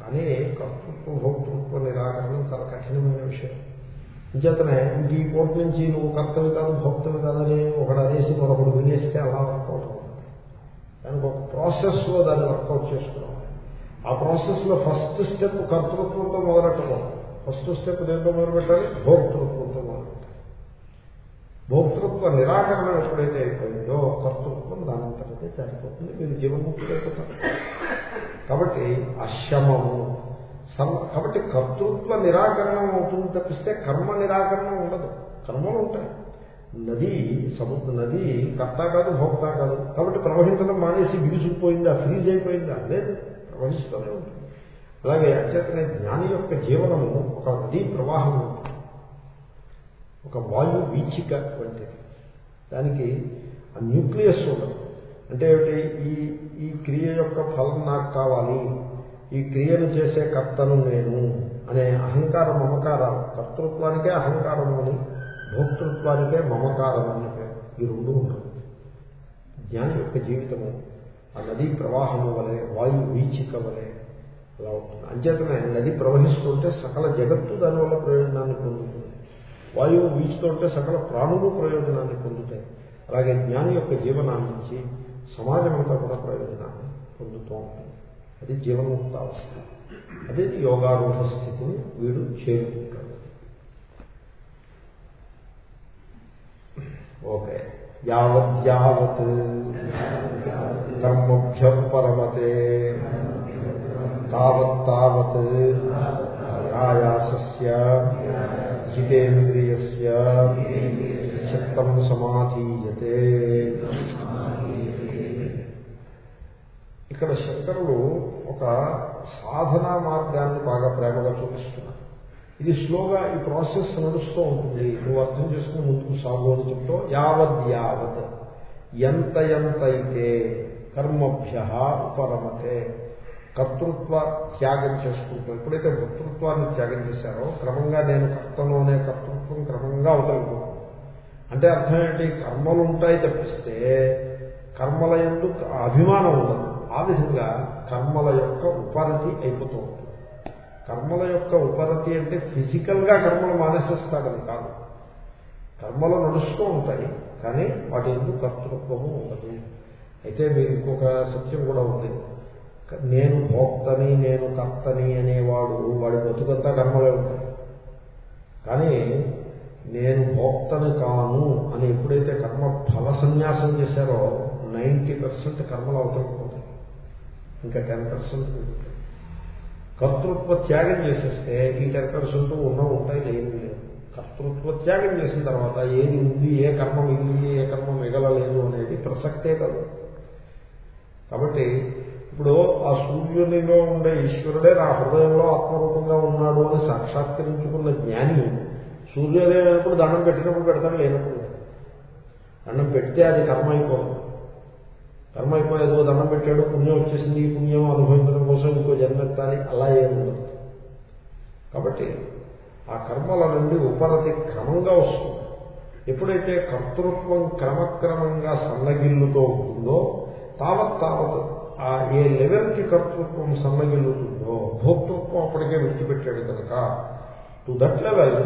కానీ కర్తృత్వ భోక్తృత్వ నిరాకరణం చాలా కఠినమైన విషయం. అంచేతనే ఇంక ఈ కోర్టు నుంచి నువ్వు కర్తవి కాదు భోక్తవి కాదని ఒకడు అనేసి మరొకడు వినేస్తే అలా వర్కౌట్ అవుతుంది. దానికి ఒక ప్రాసెస్లో దాన్ని వర్కౌట్ చేసుకున్నాం ఆ ప్రాసెస్లో ఫస్ట్ స్టెప్ కర్తృత్వంతో మొదలెట్టడం. ఫస్ట్ స్టెప్ దేంతో మొదలుపెట్టాలి? భోక్తృత్వంతో మొదలుపెట్టాలి. భోక్తృత్వ నిరాకరణ ఎప్పుడైతే అయిపోయిందో కర్తృత్వం. దానంతటదే సరిపోతుంది మీరు జీవన్ముక్తి అయిపోతారు. కాబట్టి అశమము కాబట్టి కర్తృత్వ నిరాకరణ అవుతుంది తప్పిస్తే కర్మ నిరాకరణం ఉండదు. కర్మలు ఉంటాయి. నది సముద్ర నది కర్త కాదు భోక్త కాదు. కాబట్టి ప్రవహించడం మానేసి బిగుసుకుపోయిందా ఫ్రీజ్ అయిపోయిందా? లేదు ప్రవహిస్తూనే ఉంటుంది. అలాగే అత్యతనే జ్ఞాని యొక్క జీవనము ఒక నదీ ప్రవాహం ఒక వాయు వీచిక వంటిది. దానికి ఆ న్యూక్లియస్ ఉండదు. అంటే ఏమిటి? ఈ ఈ క్రియ యొక్క ఫలం నాకు కావాలి. ఈ క్రియను చేసే కర్తను నేను అనే అహంకార మమకారాలు కర్తృత్వానికే అహంకారం అని భోక్తృత్వానికే మమకారం అని ఈ రెండు ఉంటుంది జ్ఞాని యొక్క జీవితము ఆ నదీ ప్రవాహము వలె వాయు వీచిక వలె అలా ఉంటుంది. అంచేతనే నది ప్రవహిస్తుంటే సకల జగత్తు దానివల్ల ప్రయోజనాన్ని పొందుతుంది. వాయువు వీచుతుంటే సకల ప్రాణులు ప్రయోజనాన్ని పొందుతాయి. అలాగే జ్ఞాని యొక్క జీవనాన్ని సమాజం అంతా కూడా ప్రయోజనాన్ని పొందుతూ ఉంటుంది అది జీవన్ముక్తావస్థ అది యోగారూఢ స్థితిని వీడు చేరుకుంటాడు. ఓకే. యావత్ కర్మభ్య పరమతే. తావత్ తావత్ ఆయాసస్య జితేంద్రియస్య చిత్తం ఇక్కడ శంకరులు ఒక సాధనా మార్గాన్ని బాగా ప్రేమగా చూపిస్తున్నారు. ఇది స్లోగా ఈ ప్రాసెస్ నడుస్తూ ఉంటుంది. నువ్వు అర్థం చేసుకుని ముందుకు సాగు అని చెప్తూ యావద్ యావత్ ఎంత ఎంత అయితే కర్మభ్య ఉపరమతే కర్తృత్వ త్యాగం చేసుకుంటూ ఎప్పుడైతే భర్తృత్వాన్ని త్యాగం చేశారో క్రమంగా నేను కర్తను అనే కర్తృత్వం క్రమంగా అవతలిపోతుంది. అంటే అర్థం ఏంటి? కర్మలు ఉంటాయి తప్పిస్తే కర్మల ఎందుకు అభిమానం ఉండదు. ఆ విధంగా కర్మల యొక్క ఉపరతి అయిపోతూ ఉంటుంది. కర్మల యొక్క ఉపరతి అంటే ఫిజికల్గా కర్మలు మానేసేస్తాడని కాదు. కర్మలు నడుస్తూ ఉంటాయి కానీ వాటి ఎందుకు కర్తృత్వము ఉండదు. అయితే మీరు ఇంకొక సత్యం కూడా ఉంది. నేను భోక్తని నేను కర్తని అనేవాడు వాడి బతుకంతా కర్మలే ఉంటాయి. కానీ నేను భోక్తను కాను అని ఎప్పుడైతే కర్మ ఫల సన్యాసం చేశారో నైంటీ పర్సెంట్ కర్మలు అవతలిపోతాయి ఇంకా టెన్ పర్సెంట్ కర్తృత్వ త్యాగం చేసేస్తే ఈ టెన్ పర్సెంట్ ఉన్న ఉంటాయి లేని లేదు కర్తృత్వ త్యాగం చేసిన తర్వాత ఏది ఉంది ఏ కర్మ మిగిలింది ఏ కర్మ మిగలలేదు అనేది ప్రసక్తే కాదు. కాబట్టి ఇప్పుడు ఆ సూర్యునిలో ఉండే ఈశ్వరుడే నా హృదయంలో ఆత్మరూపంగా ఉన్నాడు అని సాక్షాత్కరించుకున్న జ్ఞాని సూర్యోదయం అయినప్పుడు దండం పెట్టినప్పుడు పెడతాను లేనప్పుడు లేదు. దండం పెడితే అది కర్మ అయిపోదు కర్మ అయిపోయేదో దండం పెట్టాడు పుణ్యం వచ్చేసింది ఈ పుణ్యం అనుభవించడం కోసం ఇంకో పెట్టాలి అలా ఏముండదు కాబట్టి ఆ కర్మల నుండి ఉపరతి క్రమంగా వస్తుంది. ఎప్పుడైతే కర్తృత్వం క్రమక్రమంగా సన్నగిల్లుతో ఉంటుందో తావత్ తావత్ ఆ ఏ లెవెల్కి కర్తృత్వం సన్నగిల్లుతుందో భోక్తృత్వం అప్పటికే విడిచిపెట్టాడు కనుక టు దట్ లెవెల్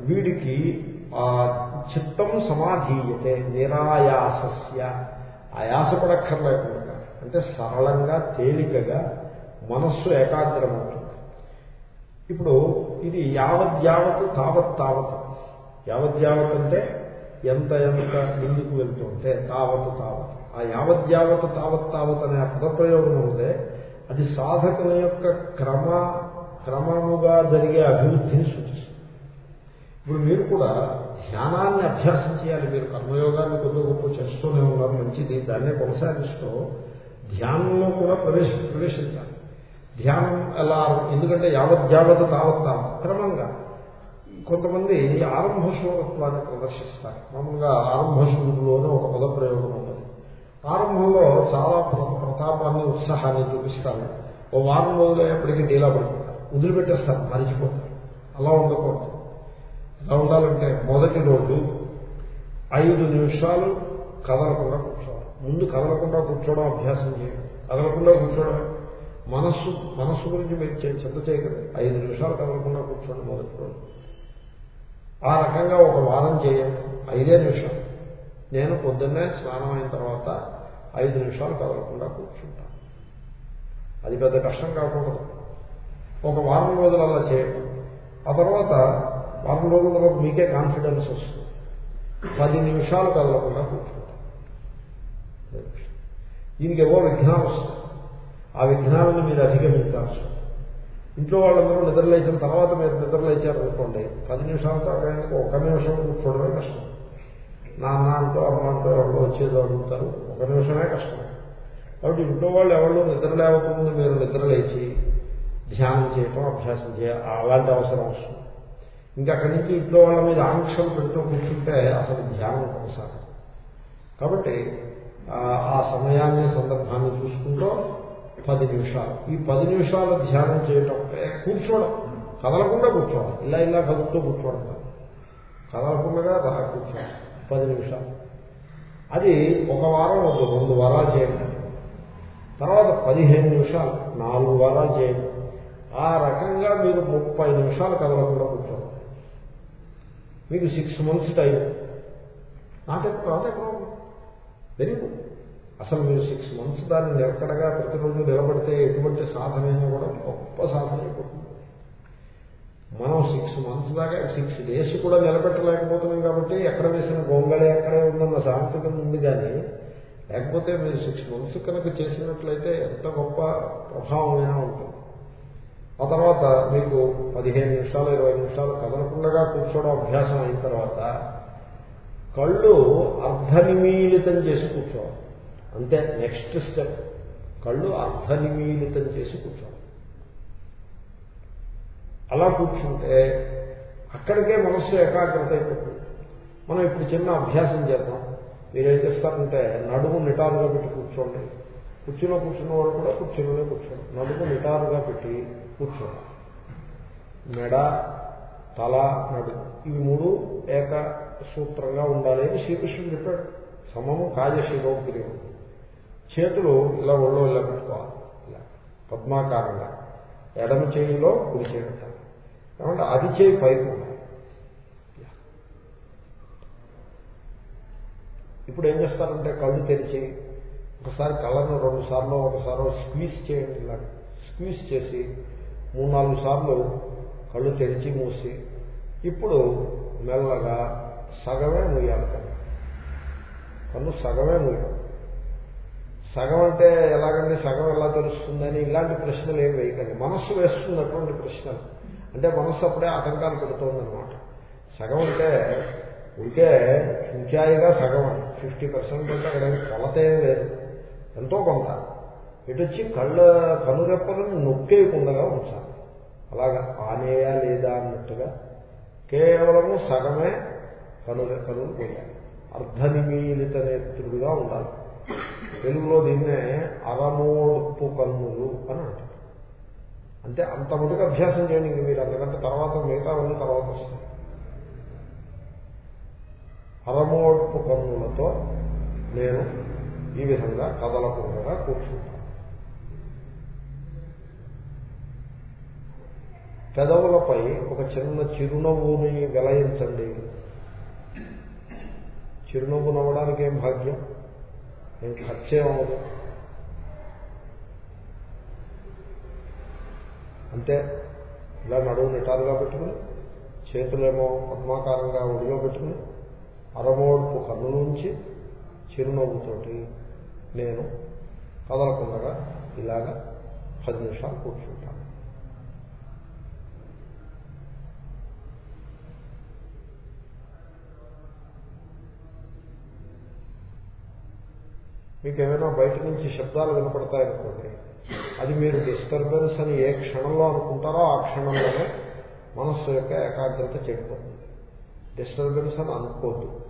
వీడికి ఆ చిత్తం సమాధీయతే నిరాయాసస్య. ఆయాసపడక్కర్లేకుండా అంటే సరళంగా తేలికగా మనస్సు ఏకాగ్రమవుతుంది. ఇప్పుడు ఇది యావత్ తావత్ తావత్. యావద్యావత్ అంటే ఎంత ఎంత ముందుకు వెళ్తుంటే తావత్ తావత్. ఆ యావద్యావత్ తావత్ తావత్ అనే ఆ పదప్రయోగం ఉంటే అది సాధకుల యొక్క క్రమ క్రమముగా జరిగే అభివృద్ధిని ఇప్పుడు మీరు కూడా ధ్యానాన్ని అభ్యాసం చేయాలి. మీరు కర్మయోగాన్ని కొద్ది గొప్ప చేస్తూనే ఉన్నారు మంచిది. దాన్నే కొనసాగిస్తూ ధ్యానంలో కూడా ప్రవేశ ప్రవేశించాలి. ధ్యానం ఎలా ఎందుకంటే యావత్ జాగ్రత్త తావత్ క్రమంగా కొంతమంది ఆరంభ శూరత్వాన్ని ప్రదర్శిస్తారు. మామూలుగా ఆరంభ శూరులోనే ఒక పదప్రయోగం ఉంటుంది ఆరంభంలో చాలా ప్రతాపాన్ని ఉత్సాహాన్ని చూపిస్తారు. ఓ వారం రోజులయ్యేప్పటికీ డీలా పడిపోతారు. వదిలిపెట్టేస్తారు. మరిచిపోతారు. అలా ఉండకూడదు. ఎలా ఉండాలంటే మొదటి రోజు ఐదు నిమిషాలు కదలకుండా కూర్చోవాలి. ముందు కదలకుండా కూర్చోవడం అభ్యాసం చేయండి. కదలకుండా కూర్చోవడం మనస్సు మనస్సు గురించి మీరు చే- చింత చేయగలరు ఐదు నిమిషాలు కదలకుండా కూర్చోండి మొదటి రోజు. ఆ రకంగా ఒక వారం చేయండి. ఐదే నిమిషాలు నేను పొద్దున్నే స్నానం అయిన తర్వాత ఐదు నిమిషాలు కదలకుండా కూర్చుంటాను. అది పెద్ద కష్టం కాకూడదు. ఒక వారం రోజులు అలా చేయండి. ఆ తర్వాత వారం రోజుల తర్వాత మీకే కాన్ఫిడెన్స్ వస్తుంది. పది నిమిషాలు కదలకుండా కూర్చుంటాం. దీనికి ఏవో విఘ్నాలు వస్తాయి ఆ విఘ్నాలను మీరు అధిగమించాల్సి ఇంట్లో వాళ్ళందరూ నిద్రలేచిన తర్వాత మీరు నిద్రలేచారు అనుకోండి పది నిమిషాల దాకా ఒక నిమిషం కూర్చోవడమే కష్టం. నాన్న అంటూ అమ్మ అంటూ ఎవరు వచ్చేదో అడుగుతారు. ఒక నిమిషమే కష్టం. కాబట్టి ఇంట్లో వాళ్ళు ఎవరు నిద్ర లేవకముందు మీరు నిద్రలేచి ధ్యానం చేయటం అభ్యాసం చేయ అలాంటి అవసరం వస్తుంది. ఇంకా అక్కడి నుంచి ఇంట్లో వాళ్ళ మీద ఆంక్షలు పెడుతూ కూర్చుంటే అసలు ధ్యానం కొనసాగదు. కాబట్టి ఆ, సమయాన్ని సందర్భాన్ని చూసుకుంటూ పది నిమిషాలు. ఈ పది నిమిషాలు ధ్యానం చేయటం కూర్చోవడం. కదలకుండా కూర్చోవడం. ఇలా ఇలా కదులుతూ కూర్చోవడం కదలకుండా రా కూర్చోవడం. పది నిమిషాలు. అది ఒక వారం వద్దు రెండు వారాలు చేయండి. తర్వాత పదిహేను నిమిషాలు నాలుగు వారాలు చేయండి. ఆ రకంగా మీరు ముప్పై నిమిషాలు కదలకుండా మీకు six months time not not problem very good అసలు మీరు సిక్స్ మంత్స్ దాన్ని నిలకడగా ప్రతిరోజు నిలబడితే ఎటువంటి సాధనైనా కూడా గొప్ప సాధన అయిపోతుంది. మనం సిక్స్ మంత్స్ దాకా సిక్స్ డేస్ కూడా నిలబెట్టలేకపోతున్నాం కాబట్టి ఎక్కడ వేసిన గొంగళి ఎక్కడే ఉందన్న సాంకేతికం ఉంది కానీ లేకపోతే మీరు సిక్స్ మంత్స్ కనుక చేసినట్లయితే ఎంత గొప్ప ప్రభావమైనా ఉంటుంది. ఆ తర్వాత మీకు పదిహేను నిమిషాలు ఇరవై నిమిషాలు కదలకుండా కూర్చోవడం అభ్యాసం అయిన తర్వాత కళ్ళు అర్ధనిమీలితం చేసి కూర్చోవాలి. అంతే నెక్స్ట్ స్టెప్ కళ్ళు అర్ధనిమీలితం చేసి కూర్చోవాలి. అలా కూర్చుంటే అక్కడికే మనస్సు ఏకాగ్రత అయిపోతుంది. మనం ఇప్పుడు చిన్న అభ్యాసం చేద్దాం. మీరేం చేస్తారంటే నడుము నిటారుగా పెట్టి కూర్చోండి. కుర్చీలో కూర్చున్న వాళ్ళు కూడా కుర్చీలోనే కూర్చోండి. నడుము నిటారుగా పెట్టి కూర్చోండి మెడ తల నడుము ఇవి మూడు ఏక సూత్రంగా ఉండాలి అని శ్రీకృష్ణుడు చెప్పాడు. సమము కాజశిరోగ్రీవం చేతులు ఇలా ఒళ్ళో ఇలా పెట్టుకోవాలి. ఇలా పద్మాకారంగా. ఎడమ చేయిలో కుడి చేయి పెట్టాలి. ఏమంటే అది చేయి పైకి ఇప్పుడు ఏం చేస్తారంటే కళ్ళు తెరిచి ఒకసారి కళ్ళను రెండు సార్లు ఒకసారి స్క్వీజ్ చేయండి ఇలా. స్క్వీజ్ చేసి మూడు నాలుగు సార్లు కళ్ళు తెరిచి మూసి ఇప్పుడు మెల్లగా సగమే మూయాలి కన్ను కన్ను సగమే మూయాలి సగం అంటే ఎలాగండి? సగం ఎలా తెలుస్తుందని ఇలాంటి ప్రశ్నలు ఏం వేయకండి. మనస్సు వేస్తుంది అటువంటి ప్రశ్నలు. అంటే మనస్సు అప్పుడే ఆటంకాలు పెడుతోందనమాట సగం అంటే ఉంటే సంఖ్యాయిగా సగం అని. ఫిఫ్టీ పర్సెంట్ అంటే అక్కడ ఏం లేదు. ఎంతో కొంత. ఇటొచ్చి కళ్ళ కనురెప్పలను నొక్కేయకుండా ఉంచాలి. అలాగా ఆనేయా లేదా అన్నట్టుగా కేవలము సగమే కనురెప్పలు కనులు పోయాలి అర్ధనిమీలిత నేత్రుడుగా ఉండాలి. తెలుగులో దీన్నే అరమోడుపు కన్నులు అని అంటారు. అంటే అంత మటుకు అభ్యాసం చేయండి ఇంక మీరు అంతకంటే తర్వాత మిగతా తర్వాత వస్తాయి. అరమోడ్పు కన్నులతో నేను ఈ విధంగా కదలకుండా కూర్చుంటాను. పెదవులపై ఒక చిన్న చిరునవ్వుని వెలయించండి. చిరునవ్వు నవ్వడానికి ఏం భాగ్యం? ఏం ఖర్చే అంటే ఇలా నడువు నిటారుగా పెట్టుకుని చేతులేమో పద్మాకారంగా ఒడిలో పెట్టుకుని అరమోడ్పు కన్నులుంచి చిరునవ్వుతోటి నేను కదలకుండగా ఇలాగా పది నిమిషాలు కూర్చుంటాను. మీకు ఏమైనా బయట నుంచి శబ్దాలు వినపడతాయనుకోండి అది మీరు డిస్టర్బెన్స్ అని ఏ క్షణంలో అనుకుంటారో ఆ క్షణంలోనే మనస్సు యొక్క ఏకాగ్రత చెడిపోతుంది. డిస్టర్బెన్స్ అని అనుకోవద్దు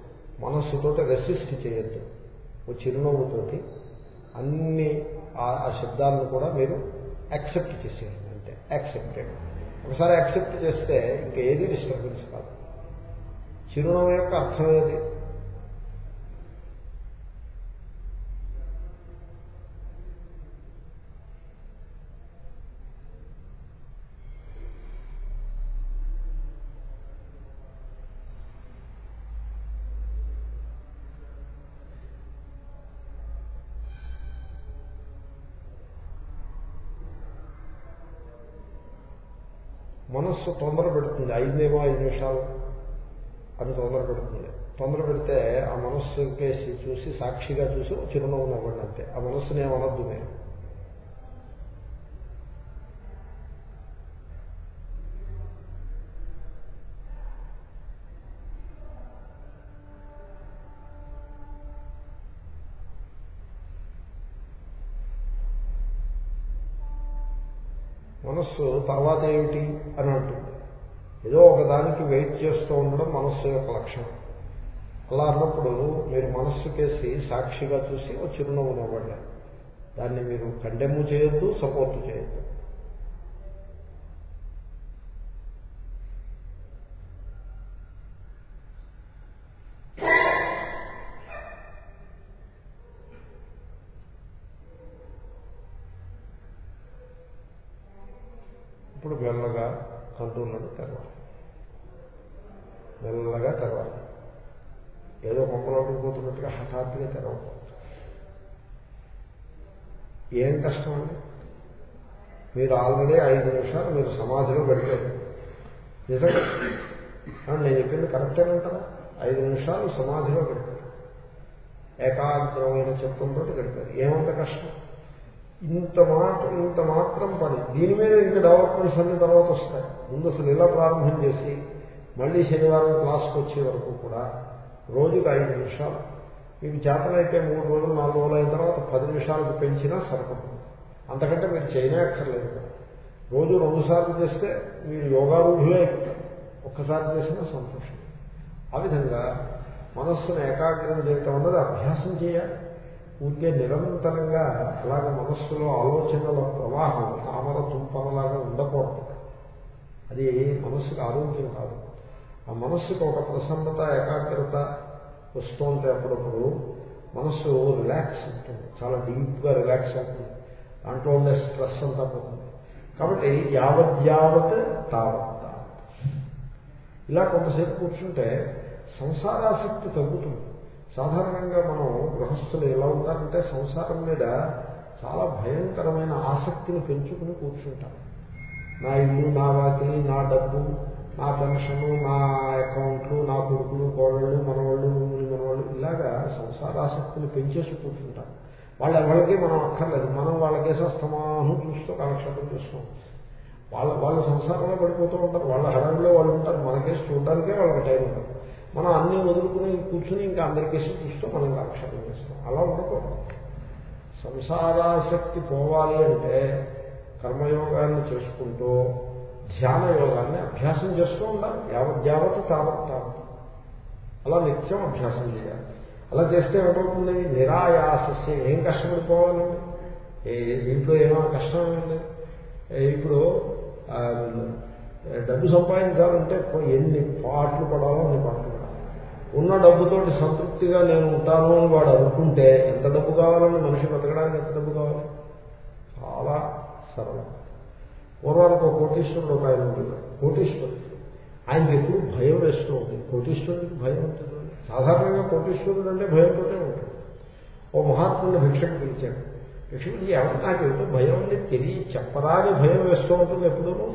మనస్సుతోటి రెసిస్ట్ చేయొద్దు. ఓ చిరునవ్వుతోటి అన్ని ఆ ఆ శబ్దాలను కూడా మీరు యాక్సెప్ట్ చేసేయండి అంటే యాక్సెప్టెడ్ ఒకసారి యాక్సెప్ట్ చేస్తే ఇంకా ఏది డిస్టర్బెన్స్ కాదు. చిరునవ్వు యొక్క అర్థం ఏది? మనస్సు తొందర పెడుతుంది. ఐదేమో ఐదు నిమిషాలు అని తొందర పెడుతుంది. తొందర పెడితే ఆ మనస్సు కేసి చూసి సాక్షిగా చూసి చిరునవ్వు నవ్వండి అంతే. ఆ మనస్సుని ఏమనద్దు నేను. మనస్సు తర్వాత ఏమిటి? అని అంటుంది. ఏదో ఒక దానికి వెయిట్ చేస్తూ ఉండడం మనస్సు యొక్క లక్షణం. అలా అన్నప్పుడు మీరు మనస్సు కేసి సాక్షిగా చూసి ఒక చిరునవ్వు నవ్వండి దాన్ని మీరు కండెమ్ము చేయొద్దు సపోర్ట్ చేయొద్దు. ఇప్పుడు మెల్లగా కంట్రోల్ని తెరవాలి. మెల్లగా తెరవాలి. ఏదో మొక్కలోకి పోతున్నట్టుగా హఠాత్తుగా తెరవకూడదు ఏం కష్టం అండి? మీరు ఆల్రెడీ ఐదు నిమిషాలు మీరు సమాధిలో గడిపారు. నిజంగా నేను చెప్పింది కరెక్టేనంటారా ఐదు నిమిషాలు సమాధిలో గడిపారు. ఏకాగ్రమైన చిత్తంతో గడిపారు. ఏమంత కష్టం? ఇంత మాత్రం ఇంత మాత్రం పని. దీని మీద ఇంకా డెవలప్మెంట్స్ అన్ని తర్వాత వస్తాయి. ముందు అసలు ఇలా ప్రారంభం చేసి మళ్ళీ శనివారం క్లాస్కి వచ్చే వరకు కూడా రోజుకి ఐదు నిమిషాలు. మీకు చేతనైతే మూడు రోజులు నాలుగు రోజులు అయిన తర్వాత పది నిమిషాలకు పెంచినా సరిపడుతుంది. అంతకంటే మీరు చేయనే అక్కర్లేదు. రోజు రెండుసార్లు చేస్తే మీరు యోగారూఢులే ఎక్కుతారు ఒక్కసారి చేసినా సంతోషం. ఆ విధంగా మనస్సును ఏకాగ్రం చేయటం అన్నది అభ్యాసం చేయాలి. ఊరికే నిరంతరంగా అలాగే మనస్సులో ఆలోచనల ప్రవాహం తామర తుంపనలాగా ఉండకూడదు. అది మనస్సుకు ఆరోగ్యం కాదు. ఆ మనస్సుకు ఒక ప్రసన్నత ఏకాగ్రత వస్తుంటే అప్పుడప్పుడు మనస్సు రిలాక్స్ అవుతుంది. చాలా డీప్గా రిలాక్స్ అవుతుంది. దాంట్లో ఉండే స్ట్రెస్ అంతా పోతుంది. కాబట్టి యావత్ తావత్. ఇలా కొంతసేపు కూర్చుంటే సంసారాసక్తి తగ్గుతుంది. సాధారణంగా మనం గృహస్థులు ఎలా ఉంటారంటే సంసారం మీద చాలా భయంకరమైన ఆసక్తిని పెంచుకుని కూర్చుంటారు. నా ఇల్లు నా వాకిలి నా డబ్బు నా పెన్షను నా అకౌంట్లు నా కొడుకులు కోడళ్ళు మనవాళ్ళు ముని మనవాళ్ళు ఇలాగా సంసారాసక్తిని పెంచేసి కూర్చుంటారు. వాళ్ళు ఎవరికి మనం అక్కర్లేదు. మనం వాళ్ళకే అస్తమానం చూస్తూ కాలక్షేపం చేస్తాం వాళ్ళ వాళ్ళ సంసారంలో పడిపోతూ ఉంటారు. వాళ్ళ హడంలో వాళ్ళు ఉంటారు. మనకేసి చూడడానికే వాళ్ళకి టైం ఉంటుంది మనం అన్ని వదులుకుని కూర్చుని ఇంకా అందరికేసి చూస్తూ మనం కాలక్షేపం చేస్తాం. అలా ఉండకూడదు. సంసారాసక్తి పోవాలి అంటే కర్మయోగాన్ని చేసుకుంటూ ధ్యాన యోగాన్ని అభ్యాసం చేస్తూ ఉండాలి. యావత్ యావత్ తావత్ తావత్. అలా నిత్యం అభ్యాసం చేయాలి. అలా చేస్తే ఏమవుతుంది? నిరాయాసస్య. ఏం కష్టపడిపోవాలండి దీంట్లో ఏమో కష్టం ఉంది ఇప్పుడు డబ్బు సంపాదించాలంటే ఎన్ని పాటలు పడాలో అన్ని పాటలు ఉన్న డబ్బుతోటి సంతృప్తిగా నేను ఉంటాను అని వాడు అనుకుంటే ఎంత డబ్బు కావాలని మనిషి బతకడానికి ఎంత డబ్బు కావాలి? చాలా సరళం. పూర్వానికి ఒక కోటీశ్వరుడు ఒక ఆయన ఉంటున్నాడు. కోటీశ్వరుడు. ఆయనకి ఎప్పుడు భయం వేస్తూ ఉంటుంది కోటీశ్వరుడికి భయం ఉంటుంది? సాధారణంగా కోటీశ్వరుడు అంటే భయంతోనే ఉంటుంది. ఓ మహాత్ముడిని భిక్షకు పిలిచాడు. భిక్షకుడికి ఎవరు నాకు ఏమిటో భయం అంటే తెలియ చెప్పరాని భయం వేస్తూ ఉంటుంది ఎప్పుడూ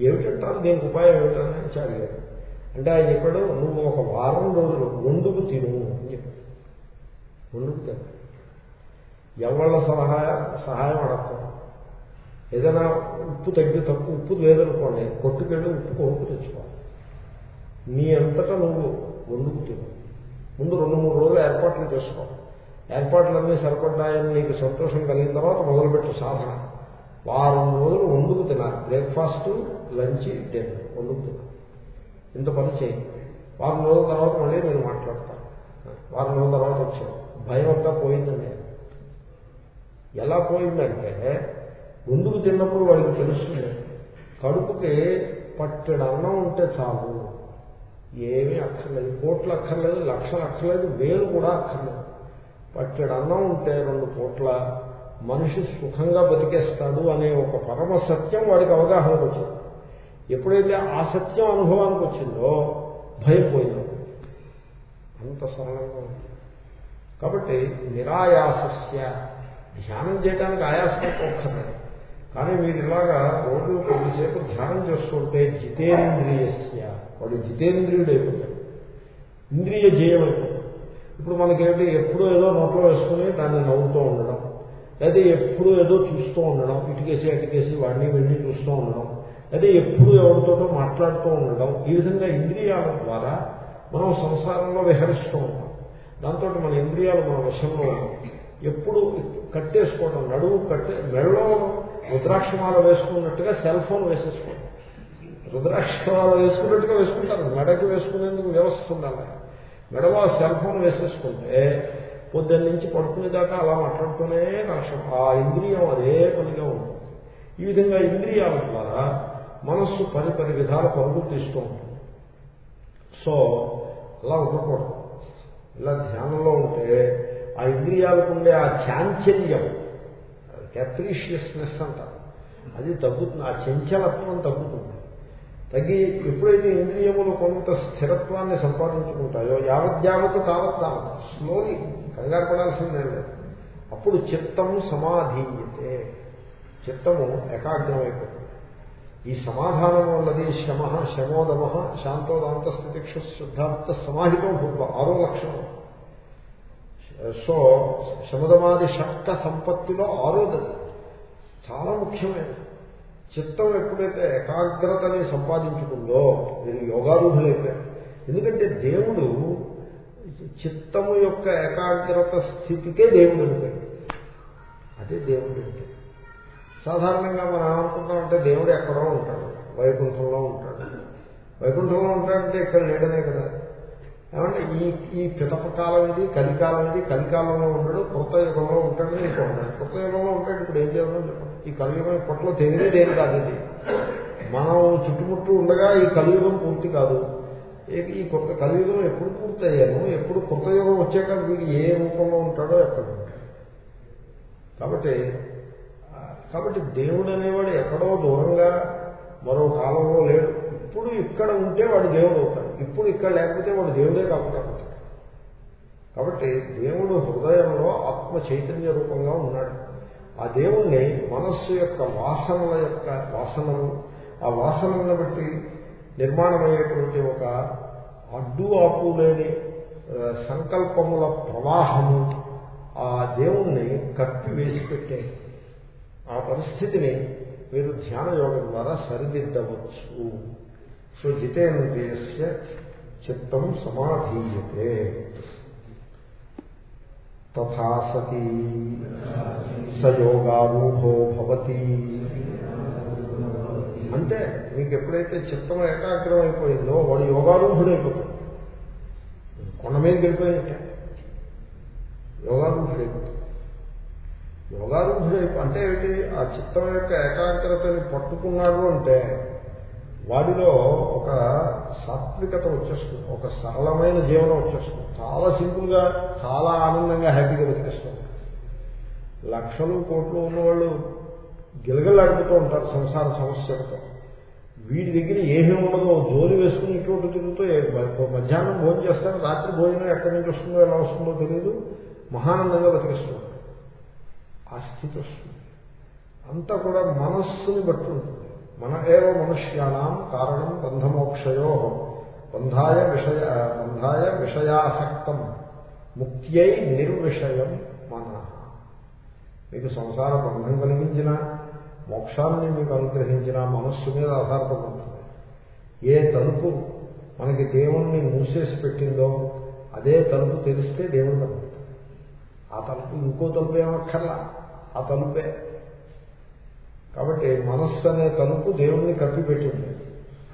ఏమిటంటారు? దీనికి ఉపాయం ఏమిటని? అడిగాడు. అంటే ఆయన చెప్పాడు నువ్వు ఒక వారం రోజులు ముందుకు తిను అని చెప్పాడు. ముందుకు తిను. ఎవళ్ళ సహాయ సహాయం అడగకూడదు. ఏదైనా ఉప్పు తగ్గి తక్కువ ఉప్పు లేదనుకోండి కొట్టుకెళ్ళి ఉప్పు కొనుక్కు తెచ్చుకోవాలి. నీ అంతటా నువ్వు వండుకు తిను. ముందు రెండు మూడు రోజులు ఏర్పాట్లు చేసుకో. ఏర్పాట్లన్నీ సరిపడ్డాయని నీకు సంతోషం కలిగిన తర్వాత మొదలుపెట్టు సాధన. వారం రోజులు వండుకు తినాలి. బ్రేక్ఫాస్ట్ లంచ్ డిన్నర్ వండుకు తినాలి ఇంత పని చేయి. వారం రోజుల తర్వాత మళ్ళీ నేను మాట్లాడతాను వారం రోజుల తర్వాత వచ్చాను భయం అంతా పోయిందండి. ఎలా పోయిందంటే ముందుకు తిన్నప్పుడు వాడికి తెలుస్తుంది. కడుపుకి పట్టెడు అన్నం ఉంటే చాలు. ఏమీ అక్కర్లేదు. కోట్లు అక్కర్లేదు లక్షలు అక్కర్లేదు వేలు కూడా అక్కర్లేదు. పట్టెడు అన్నం ఉంటే రెండు కోట్ల మనిషి సుఖంగా బతికేస్తాడు అనే ఒక పరమ సత్యం వాడికి అవగాహన వచ్చింది. ఎప్పుడైతే ఆ సత్యం అనుభవానికి వచ్చిందో భయపోయింది. అంత సరళంగా ఉంది. కాబట్టి నిరాయాసస్య. ధ్యానం చేయడానికి ఆయాసం ఒక్కర్లేదు కానీ మీరు ఇలాగా రోజు కొద్దిసేపు ధ్యానం చేస్తుంటే జితేంద్రియస్య. వాడు జితేంద్రియుడు అయిపోతాడు. ఇంద్రియ జయం అయిపోతాడు. ఇప్పుడు మనకేంటి ఎప్పుడూ ఏదో నోట్లో వేసుకుని దాన్ని నవ్వుతూ ఉండడం. లేదా ఎప్పుడూ ఏదో చూస్తూ ఉండడం. ఇటుకేసి అటుకేసి వాడిని వెళ్ళి చూస్తూ ఉండడం. అదే ఎప్పుడు ఎవరితోటో మాట్లాడుతూ ఉండడం ఈ విధంగా ఇంద్రియాల ద్వారా మనం సంసారంలో విహరిస్తూ ఉంటాం దాంతో మన ఇంద్రియాలు మన వశంలో ఉంటాం ఎప్పుడు కట్టేసుకోవడం నడువు కట్టే మెడలో రుద్రాక్షమాల వేసుకున్నట్టుగా సెల్ ఫోన్ వేసేసుకోవడం. రుద్రాక్షమాల వేసుకున్నట్టుగా వేసుకుంటారు. మెడకి వేసుకునేందుకు వ్యవస్థ ఉండాలి. మెడలో సెల్ ఫోన్ వేసేసుకుంటే పొద్దున్న నుంచి పడుకునేదాకా అలా మాట్లాడుతూనే రాష్ట్రం ఆ ఇంద్రియం అదే పనిగా ఉంటుంది. ఈ విధంగా ఇంద్రియాల ద్వారా మనస్సు పది పది విధాల పరుగులు తీస్తూ ఉంటుంది. సో అలా ఉండకూడదు. ఇలా ధ్యానంలో ఉంటే ఆ ఇంద్రియాలకు ఉండే ఆ చాంచల్యం క్యాప్రీషియస్నెస్ అంటారు. అది తగ్గుతుంది ఆ చంచలత్వం తగ్గుతుంది. తగ్గి ఎప్పుడైతే ఇంద్రియములు కొంత స్థిరత్వాన్ని సంపాదించుకుంటాయో యావద్యావత్ తావత్ తావత్ స్లోలీ కంగారు పడాల్సిందే లేదు. అప్పుడు చిత్తము సమాధీయతే. చిత్తము ఏకాగ్రమైపోతుంది. ఈ సమాధానం అన్నది శమ శమోదమ శాంతోదాంత స్థితిక్షు శుద్ధాంత సమాహితం భూత్వ ఆరో లక్షణం. సో శమదమాది శక్త సంపత్తిలో ఆరోదది చాలా ముఖ్యమైనది. చిత్తం ఎప్పుడైతే ఏకాగ్రతని సంపాదించుకుందో మీరు యోగారూఢులైపోయారు ఎందుకంటే దేవుడు చిత్తము యొక్క ఏకాగ్రత స్థితికే దేవుడు అంటే. అదే దేవుడు అంటే. సాధారణంగా మనం ఏమనుకుంటామంటే దేవుడు ఎక్కడో ఉంటాడు వైకుంఠంలో ఉంటాడు. వైకుంఠంలో ఉంటాడంటే ఇక్కడ లేడనే కదా. ఏమంటే ఈ ఈ పితపకాలం ఇది కలికాలం ఇది కలికాలంలో ఉండడు కొత్త యుగంలో ఉంటాడని ఇంకా కొత్త యుగంలో ఉంటాడు ఇప్పుడు ఏం చేయాలో చెప్పండి. ఈ కలియుగం ఇప్పట్లో తెలియదే దేని కాదు ఇది. మనం చుట్టుముట్టు ఉండగా ఈ కలియుగం పూర్తి కాదు. ఈ కొత్త కలియుగం ఎప్పుడు పూర్తి అయ్యాను ఎప్పుడు కొత్త యుగం వచ్చాక వీడు ఏ రూపంలో ఉంటాడో ఎక్కడ ఉంటాడు. కాబట్టి కాబట్టి దేవుడు అనేవాడు ఎక్కడో దూరంగా మరో కాలంలో లేడు. ఇప్పుడు ఇక్కడ ఉంటే వాడు దేవుడు అవుతాడు. ఇప్పుడు ఇక్కడ లేకపోతే వాడు దేవుడే కాకుండా కాబట్టి దేవుడు హృదయంలో ఆత్మ చైతన్య రూపంగా ఉన్నాడు. ఆ దేవుణ్ణి మనస్సు యొక్క వాసనల యొక్క వాసనలు ఆ వాసనలను బట్టి నిర్మాణమయ్యేటువంటి ఒక అడ్డు ఆపు లేని సంకల్పముల ప్రవాహము ఆ దేవుణ్ణి కప్పి వేసి పెట్టేది. ఆ పరిస్థితిని మీరు ధ్యాన యోగం ద్వారా సరిదిద్దవచ్చు. సో జితేంద్రియస్య చిత్తం సమాధీయతే. తథా సతీ. సయోగారూఢో భవతి. అంటే మీకు ఎప్పుడైతే చిత్తం ఏకాగ్రం అయిపోయిందో వాడు యోగారూఢుడైపోతాడు. కొండ మీద గడిపోయినట్టే యోగారూఢుడైపోతాడు. యోగారూఢుడైపో అంటే ఏమిటి ఆ చిత్తం యొక్క ఏకాగ్రతని పట్టుకున్నాడు అంటే వాడిలో ఒక సాత్వికత వచ్చేస్తుంది ఒక సరళమైన జీవనం వచ్చేస్తుంది. చాలా సింపుల్గా చాలా ఆనందంగా హ్యాపీగా బతికేస్తుంది. లక్షలు కోట్లు ఉన్నవాళ్ళు గిలగలాడుతూ ఉంటారు సంసార సమస్యలతో. వీడి దగ్గర ఏమీ ఉండదో జోలి వేసుకుని ఇటువంటి తిరుగుతూ మధ్యాహ్నం భోజనం చేస్తారు రాత్రి భోజనం ఎక్కడి నుంచి వస్తుందో ఎలా వస్తుందో తెలియదు మహానందంగా బతికిస్తుంది ఆ స్థితి వస్తుంది అంతా కూడా మనస్సుని బట్టి ఉంటుంది మన ఏవ మనుష్యానాం కారణం బంధమోక్షయో బంధాయ విషయ బంధాయ విషయాసక్తం. ముక్త్యై నిర్విషయం మన. మీకు సంసార బంధం కలిగించిన మోక్షాన్ని మీకు అనుగ్రహించిన మనస్సు మీద ఆధారపడుతుంది ఏ తలుపు మనకి దేవుణ్ణి మూసేసి పెట్టిందో అదే తలుపు తెలిస్తే దేవుడు ఆ తలుపు ఇంకో తలుపు ఏమక్కర్లా? ఆ తలుపే. కాబట్టి మనస్సు అనే తలుపు దేవుణ్ణి కప్పిపెట్టింది.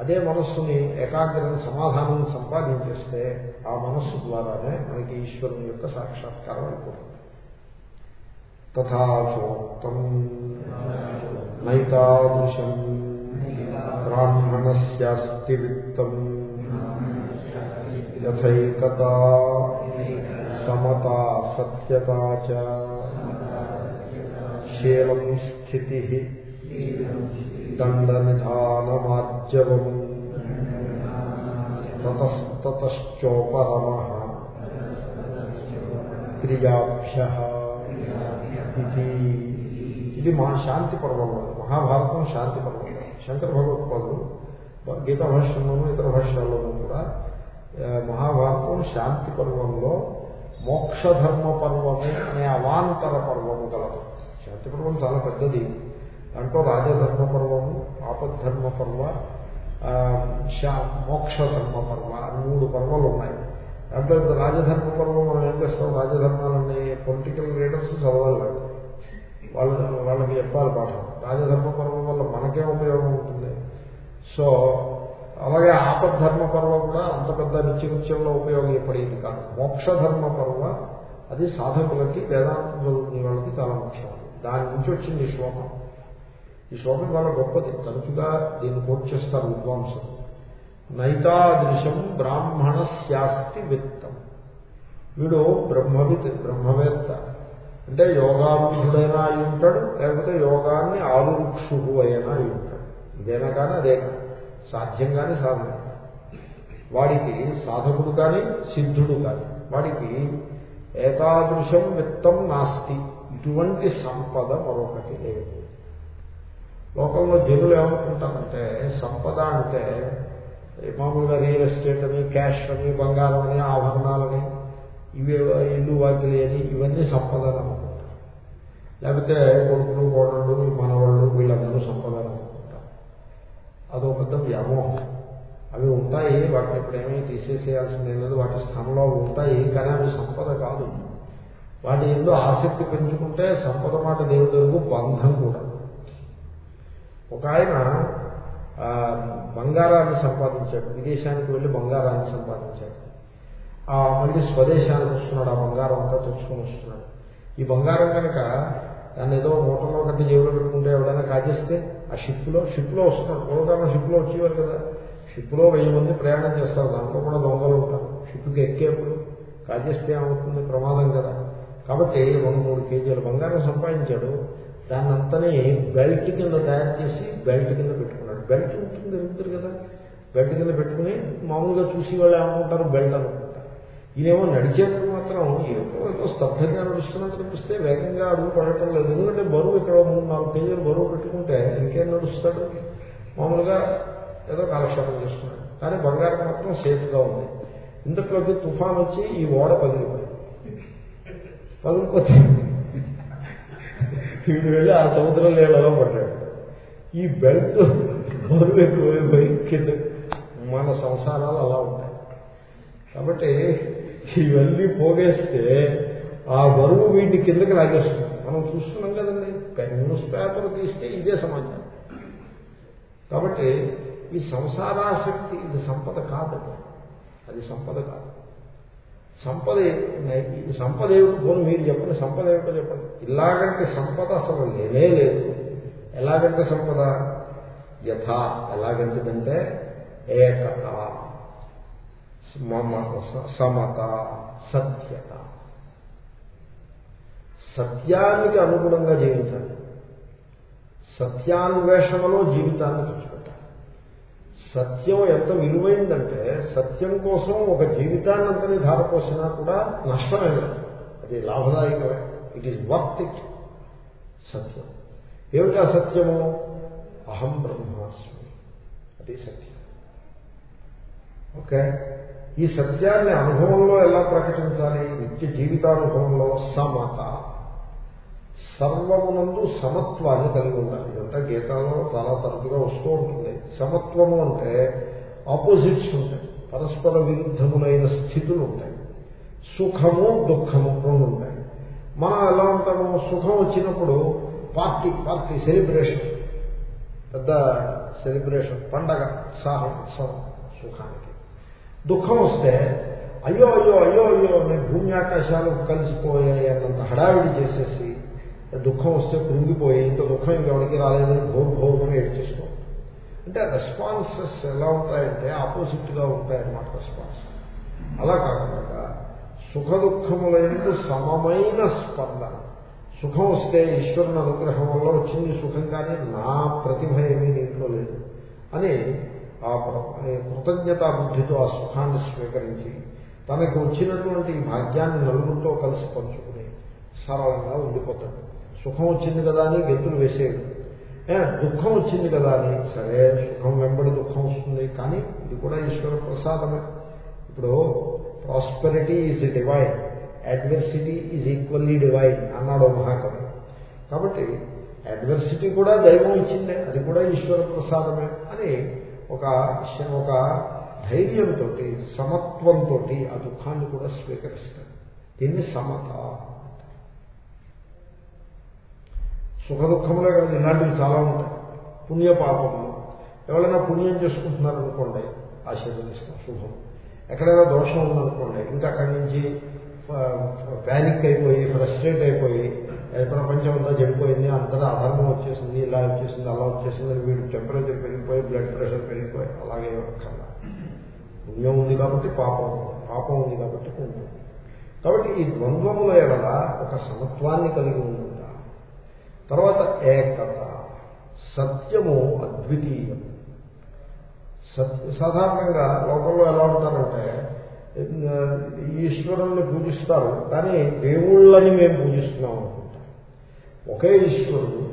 అదే మనస్సుని ఏకాగ్రత సమాధానం సంపాదించేస్తే ఆ మనస్సు ద్వారానే మనకి ఈశ్వరుని యొక్క సాక్షాత్కారం అయిపోతుంది తథాచోక్తం నైతాదృశం బ్రాహ్మణస్యాస్తి విత్తం యథైకత సమత సత్యత శీలం స్థితి దండనిధానమార్జవం తతస్తోపరమ క్రియాభ్య ఇది. ఇది మా శాంతి పర్వం. మహాభారతం శాంతి పర్వం. శంకర భగవత్పాదులు గీతా భాష్యంలోనూ ఇతర భాష్యాల్లోనూ కూడా మహాభారతం శాంతి పర్వంలో మోక్షధర్మ పర్వము అనే అవాంతర పర్వము కలదు శాంతి పర్వం చాలా పెద్దది. దాంట్లో రాజధర్మ పర్వము ఆపద్ధర్మ పర్వ మోక్ష ధర్మ పర్వ అని మూడు పర్వాలు ఉన్నాయి. దాంట్లో రాజధర్మ పర్వం మనం ఏం చేస్తాం? రాజధర్మాలన్నీ పొలిటికల్ లీడర్స్ చదవాలి వాళ్ళు. వాళ్ళ వాళ్ళకి చెప్పాలి పాఠం. రాజధర్మ పర్వం వల్ల మనకే ఉపయోగం ఉంటుంది. సో అలాగే ఆపద్ధర్మ పర్వ కూడా అంత పెద్ద నిత్యకృత్యంలో ఉపయోగపడేది కాదు. మోక్షధర్మ పర్వ అది సాధకులకి వేదాంతం చదువుకునే వాళ్ళకి చాలా ముఖ్యం దాని నుంచి వచ్చింది ఈ శ్లోకం. ఈ శ్లోకం చాలా గొప్పది. తరచుగా దీన్ని కోట్ చేస్తారు విద్వాంసులు. నైతాదృశం బ్రాహ్మణ శాస్తి విత్తం. వీడు బ్రహ్మవిత్ బ్రహ్మవేత్త. అంటే యోగాభిధుడైనా అయి ఉంటాడు లేకపోతే యోగాన్ని ఆరుక్షుడు అయినా అయి ఉంటాడు. ఇదేనా కానీ అదే సాధ్యం కానీ సాధన. వాడికి సాధకుడు కానీ సిద్ధుడు కానీ వాడికి ఏతాదృశం విత్తం నాస్తి. ఇటువంటి సంపద మరొకటి లేదు. లోకంలో జనులు ఏమనుకుంటారంటే సంపద అంటే మామూలుగా రియల్ ఎస్టేట్ అని క్యాష్ అని బంగారం అని ఆభరణాలని ఇవి ఇల్లు వాకిలి అని ఇవన్నీ సంపద అని అనుకుంటారు. లేకపోతే కొడుకులు కోడళ్ళు మనవాళ్ళు వీళ్ళందరూ సంపద అని అనుకుంటారు. అదో పెద్ద వ్యామోహం. అవి ఉంటాయి వాటిని ఇప్పుడేమీ తీసేసేయాల్సిందే లేదు వాటి స్థానంలో ఉంటాయి కానీ అవి సంపద కాదు. వాటి ఎందు ఆసక్తి పెంచుకుంటే సంపద మాట దేవుడు వరకు బంధం కూడా. ఒక ఆయన బంగారాన్ని సంపాదించాడు. విదేశానికి వెళ్ళి బంగారాన్ని సంపాదించాడు. ఆ మళ్ళీ స్వదేశానికి వస్తున్నాడు ఆ బంగారం అంతా తెచ్చుకొని వస్తున్నాడు. ఈ బంగారం కనుక దాన్ని ఏదో మూటలో కట్టి జేబులో పెట్టుకుంటే ఎవడైనా కాజేస్తే ఆ షిప్లో షిప్లో వస్తున్నాడు. పూర్వకాలం షిప్లో వచ్చేవారు కదా. షిప్లో వెయ్యి మంది ప్రయాణం చేస్తారు. దాంట్లో కూడా దొంగలు ఉంటారు. షిప్కి ఎక్కేప్పుడు కాజేస్తే ఏమవుతుంది? ప్రమాదం కదా. కాబట్టి రెండు మూడు కేజీల బంగారం సంపాదించాడు. దాన్ని అంతనే బెల్ట్ కింద తయారు చేసి బెల్ట్ కింద పెట్టుకున్నాడు. బెల్ట్ ఉంటుంది తిరుగుతుంది కదా. బెల్ట్ కింద పెట్టుకుని మామూలుగా చూసి వాళ్ళు ఏమనుకుంటారు బెల్ట్ అనుకుంటారు. ఇదేమో నడిచేప్పుడు మాత్రం ఏదో ఏదో స్తబ్దంగా నడుస్తున్నట్టు అనిపిస్తే వేగంగా అడుగు పడటం లేదు. ఎందుకంటే బరువు ఇక్కడ మూడు నాలుగు కేజీలు బరువు పెట్టుకుంటే ఇంకేం నడుస్తాడు? మామూలుగా ఏదో కాలక్షేపం చేస్తున్నాడు. కానీ బంగారం మాత్రం సేఫ్గా ఉంది. ఇంతట్లోకి తుఫాన్ వచ్చి ఈ ఓడ పగిలిపోయింది. పగిలిపోతే వీడు వెళ్ళి ఆ సముద్రం నీళ్ళలో పడ్డాడు. ఈ బెల్ట్ పోయి కింద మన సంసారాలు అలా ఉంటాయి. కాబట్టి ఇవన్నీ పోగేస్తే ఆ బరువు వీటి కిందకి లాగేస్తుంది మనం చూస్తున్నాం కదండి న్యూస్ పేపర్ తీస్తే ఇదే సమాచారం కాబట్టి ఈ సంసారాసక్తి ఇది సంపద కాదు. అది సంపద కాదు. సంపద సంపద ఏమిటి పోను మీరు చెప్పండి సంపద ఏమిటో చెప్పండి. ఇలాగంటే సంపద అసలు లేనే లేదు. ఎలాగంటే సంపద? యథా. ఎలాగంటిదంటే ఏకత. సమత. సత్యత. సత్యానికి అనుగుణంగా జీవించాలి. సత్యాన్వేషణలో జీవితాన్ని చూసుకోవాలి. సత్యం ఎంత విలువైందంటే సత్యం కోసం ఒక జీవితాన్ని అంతని ధారపోసినా కూడా నష్టమే అది లాభదాయకమే. ఇట్ ఈజ్ వర్త్ ఇట్ సత్యం. ఏమిటా సత్యము? అహం బ్రహ్మాస్మి. అది సత్యం. ఓకే? ఈ సత్యాన్ని అనుభవంలో ఎలా ప్రకటించాలి? నిత్య జీవితానుభవంలో సమత. సర్వమునందు సమత్వాన్ని కలిగి ఉండాలి. ఇదంతా గీతాలో చాలా తరచుగా వస్తూ ఉంటుంది. సమత్వము అంటే ఆపోజిట్స్ ఉంటాయి. పరస్పర విరుద్ధములైన స్థితులు ఉంటాయి. సుఖము దుఃఖము రెండు ఉంటాయి. మనం ఎలా ఉంటాము? సుఖం వచ్చినప్పుడు పార్టీ పార్టీ సెలబ్రేషన్ పెద్ద సెలబ్రేషన్ పండగ ఉత్సాహం ఉత్సవం సుఖానికి. దుఃఖం వస్తే అయ్యో అయ్యో అయ్యో అయ్యో నేను భూమి ఆకాశాలు కలిసిపోయాయి అన్నంత హడావిడి చేసేసి దుఃఖం వస్తే కృంగిపోయి ఇంత దుఃఖం ఇంకెవరికి రాలేదని భోరు భోరుని ఏడ్చేసుకో అంటే రెస్పాన్సెస్ ఎలా ఉంటాయంటే ఆపోజిట్గా ఉంటాయన్నమాట రెస్పాన్స్ అలా కాకుండా సుఖ దుఃఖముల ఎందు సమమైన స్పందన సుఖం వస్తే ఈశ్వరుని అనుగ్రహం వల్ల వచ్చింది సుఖం కానీ నా ప్రతిభ ఏమీ దీంట్లో లేదు అని ఆ కృతజ్ఞతా బుద్ధితో ఆ సుఖాన్ని స్వీకరించి తనకు వచ్చినటువంటి భాగ్యాన్ని నలుగురితో కలిసి పంచుకుని సరళంగా ఉండిపోతాడు సుఖం వచ్చింది కదా అని గెంతులు వేసేయడు. దుఃఖం వచ్చింది కదా అని సరే సుఖం వెంబడి దుఃఖం వస్తుంది కానీ ఇది కూడా ఈశ్వర ప్రసాదమే. ఇప్పుడు prosperity is divine adversity is equally divine అన్నాడు మహాకవి. కాబట్టి అడ్వర్సిటీ కూడా దైవం ఇచ్చిందే అది కూడా ఈశ్వర ప్రసాదమే అని ఒక ఒక ధైర్యంతో సమత్వంతో ఆ దుఃఖాన్ని కూడా స్వీకరిస్తాడు. దీన్ని సమత సుఖ దుఃఖములే కాదు ఇలాంటివి చాలా ఉంటాయి. పుణ్య పాపములు. ఎవరైనా పుణ్యం చేసుకుంటున్నారనుకోండి ఆశీర్వదిస్తాం శుభం. ఎక్కడైనా దోషం ఉందనుకోండి ఇంకా అక్కడి నుంచి ప్యానిక్ అయిపోయి ఫ్రస్ట్రేట్ అయిపోయి ప్రపంచం అంతా చెడిపోయింది అంతటా అధర్మం వచ్చేసింది ఇలా వచ్చేసింది అలా వచ్చేసింది అని వీడు టెంపరేచర్ పెరిగిపోయి బ్లడ్ ప్రెషర్ పెరిగిపోయి అలాగే కల్లా పుణ్యం ఉంది కాబట్టి పాపం పాపం ఉంది కాబట్టి పుణ్యం. కాబట్టి ఈ ద్వంద్వముల ఎడల ఒక సమత్వాన్ని కలిగి ఉంటుంది తర్వాత ఏకత. సత్యము అద్వితీయం. సాధారణంగా లోకంలో ఎలా ఉంటారంటే ఈశ్వరుణ్ణి పూజిస్తారు కానీ దేవుళ్ళని మేము పూజిస్తున్నాం అనుకుంటాం ఒకే ఈశ్వరుడు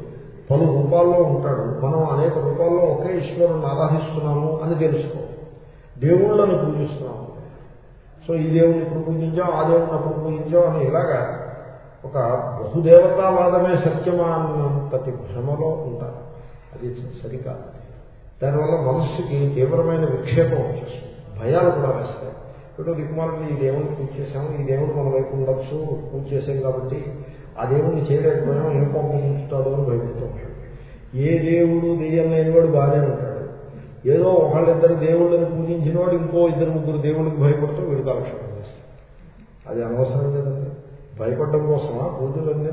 పలు రూపాల్లో ఉంటాడు. మనం అనేక రూపాల్లో ఒకే ఈశ్వరుని ఆరాధిస్తున్నాము అని తెలుసుకో. దేవుళ్ళని పూజిస్తున్నాము సో ఈ దేవుడిని ఇప్పుడు పూజించాం ఆ దేవుని అప్పుడు పూజించాం అని ఇలాగా ఒక బహుదేవతావాదమే సత్యమా అన్నంతటి భ్రమలో ఉంటారు. అది సరికాదు. దానివల్ల మనస్సుకి తీవ్రమైన విక్షేపం వచ్చేస్తుంది. భయాలు కూడా వేస్తాయి. ఇప్పుడు దిక్కుమాలను ఈ దేవుని పూజ చేశాము ఈ దేవుడు మన వైపు ఉండొచ్చు పూజ చేసాం కాబట్టి ఆ దేవుడిని చేయలేకపోయినా ఏం పంపించుతాడు అని భయపడుతూ ఉంటాడు. ఏ దేవుడు దెయ్యం లేనివాడు బాగానే ఉంటాడు. ఏదో ఒకళ్ళిద్దరు దేవుళ్ళని పూజించిన వాడు ఇంకో ఇద్దరు ముగ్గురు దేవుడికి భయపడుతూ వీడు కాలక్షేపం చేస్తాడు. అది అనవసరం కదండి. భయపడడం కోసమా? పూజలన్నీ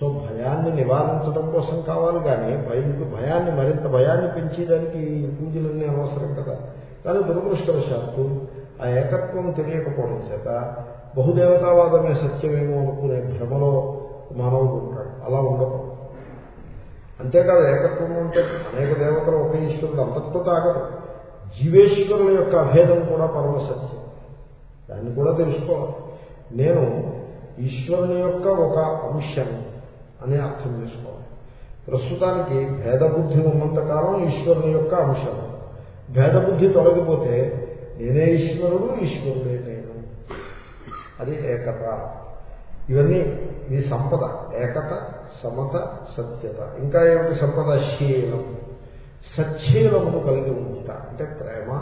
సో భయాన్ని నివారించడం కోసం కావాలి కానీ భయంకి భయాన్ని మరింత భయాన్ని పెంచేదానికి ఈ పూజలన్నీ అవసరం కదా. కానీ దురదృష్టవశాత్తు ఆ ఏకత్వం తెలియకపోవడం చేత బహుదేవతావాదమే సత్యమేమో అనుకునే భ్రమలో మానవుడు ఉంటాడు. అలా ఉండదు అంతేకాదు ఏకత్వం అంటే అనేక దేవతలు ఒక ఈశ్వరుడు అంతటితో ఆగదు జీవేశ్వరుల యొక్క అభేదం కూడా పరమ సత్యం. దాన్ని కూడా తెలుసుకోవాలి. నేను ఈశ్వరుని యొక్క ఒక అంశం అని అర్థం చేసుకోవాలి. ప్రస్తుతానికి భేదబుద్ధి ఉన్నంతకాలం ఈశ్వరుని యొక్క అంశం. భేదబుద్ధి తొలగిపోతే నేనే ఈశ్వరుడు ఈశ్వరుడే నేను. అది ఏకత. ఇవన్నీ ఇది సంపద ఏకత సమత సత్యత. ఇంకా ఏమిటి సంపద? శీలం. సచ్చీలమును కలిగి ఉంటా అంటే ప్రేమ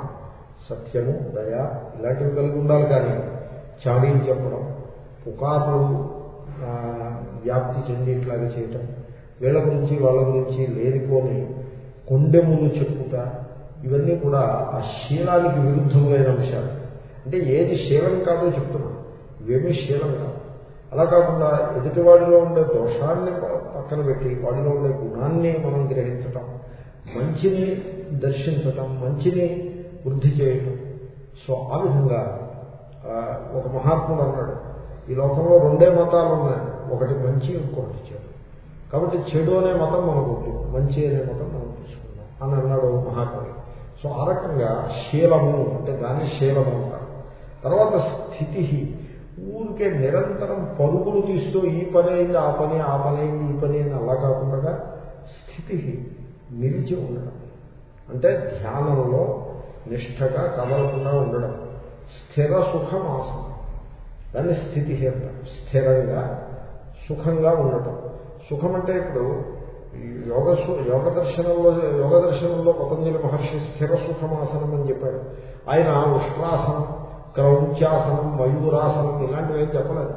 సత్యము దయ ఇలాంటివి కలిగి ఉండాలి కానీ చాడీలు చెప్పడం పుకార్లు వ్యాప్తి చెందేట్లాగా చేయటం. వీళ్ళ గురించి వాళ్ళ గురించి లేనిపోని కొండెములు చెప్పుట ఇవన్నీ కూడా ఆ శీలానికి విరుద్ధమైన అంశాలు అంటే ఏది శీలం కాదో చెప్తున్నాను ఇవేమీ శీలం కాదు అలా కాకుండా ఎదుటివాడిలో ఉండే దోషాన్ని పక్కన పెట్టి వాడిలో ఉండే గుణాన్ని మనం గ్రహించటం మంచిని దర్శించటం మంచిని వృద్ధి చేయటం. సో ఆ విధంగా ఒక మహాత్ముడు అన్నాడు. ఈ లోకంలో రెండే మతాలు ఉన్నాయి. ఒకటి మంచి ఇంకొకటి చెడు. కాబట్టి చెడు అనే మతం మనకు మంచి అనే మతం మనం తీసుకుందాం అని అన్నాడు మహాకవి. సో ఆ రకంగా శీలము అంటే దాన్ని శీలము అంటారు. తర్వాత స్థితి ఊరికే నిరంతరం పరుగులు తీస్తూ ఈ పని అయింది ఆ పని ఆ పని అయింది ఈ పని అయింది అలా కాకుండా స్థితి నిలిచి ఉండడం. అంటే ధ్యానంలో నిష్ఠగా కదలకుండా ఉండడం. స్థిర సుఖం ఆసనం. దాన్ని స్థితి అంటాం స్థిరంగా సుఖంగా ఉండటం. సుఖం అంటే ఇప్పుడు ఈ యోగ యోగ దర్శనంలో యోగ దర్శనంలో పతంజలి మహర్షి స్థిర సుఖమాసనం అని చెప్పాడు ఆయన ఉష్ట్రాసనం క్రౌంచాసనం మయూరాసనం ఇలాంటివి ఏం చెప్పలేదు.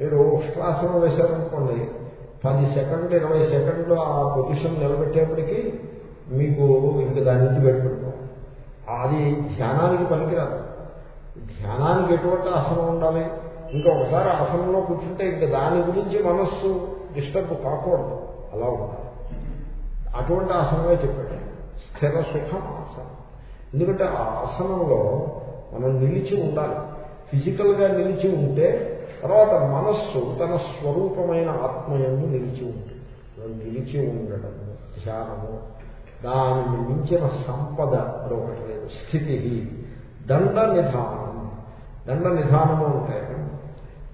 మీరు ఉష్ట్రాసనం వేశారనుకోండి పది సెకండ్లు ఇరవై సెకండ్లు ఆ పొజిషన్ నిలబెట్టేప్పటికీ మీకు ఇంక దాని నుంచి బయటపెట్టుకోవాలి అది ధ్యానానికి పనికిరాదు. ధ్యానానికి ఎటువంటి ఆసనం ఉండాలి? ఇంకా ఒకసారి ఆసనంలో కూర్చుంటే ఇంకా దాని గురించి మనస్సు డిస్టర్బ్ కాకూడదు. అలా ఉండాలి. అటువంటి ఆసనమే చెప్పాడు. స్థిర సుఖం ఆసనం. ఎందుకంటే ఆ ఆసనంలో మనం నిలిచి ఉండాలి. ఫిజికల్గా నిలిచి ఉంటే తర్వాత మనస్సు తన స్వరూపమైన ఆత్మయందు నిలిచి ఉంటుంది. నిలిచి ఉండడం ధ్యానము దానిని మించిన సంపద ఒకటి లేదు. స్థితి దండ నిధానం దండ నిధానము అంటే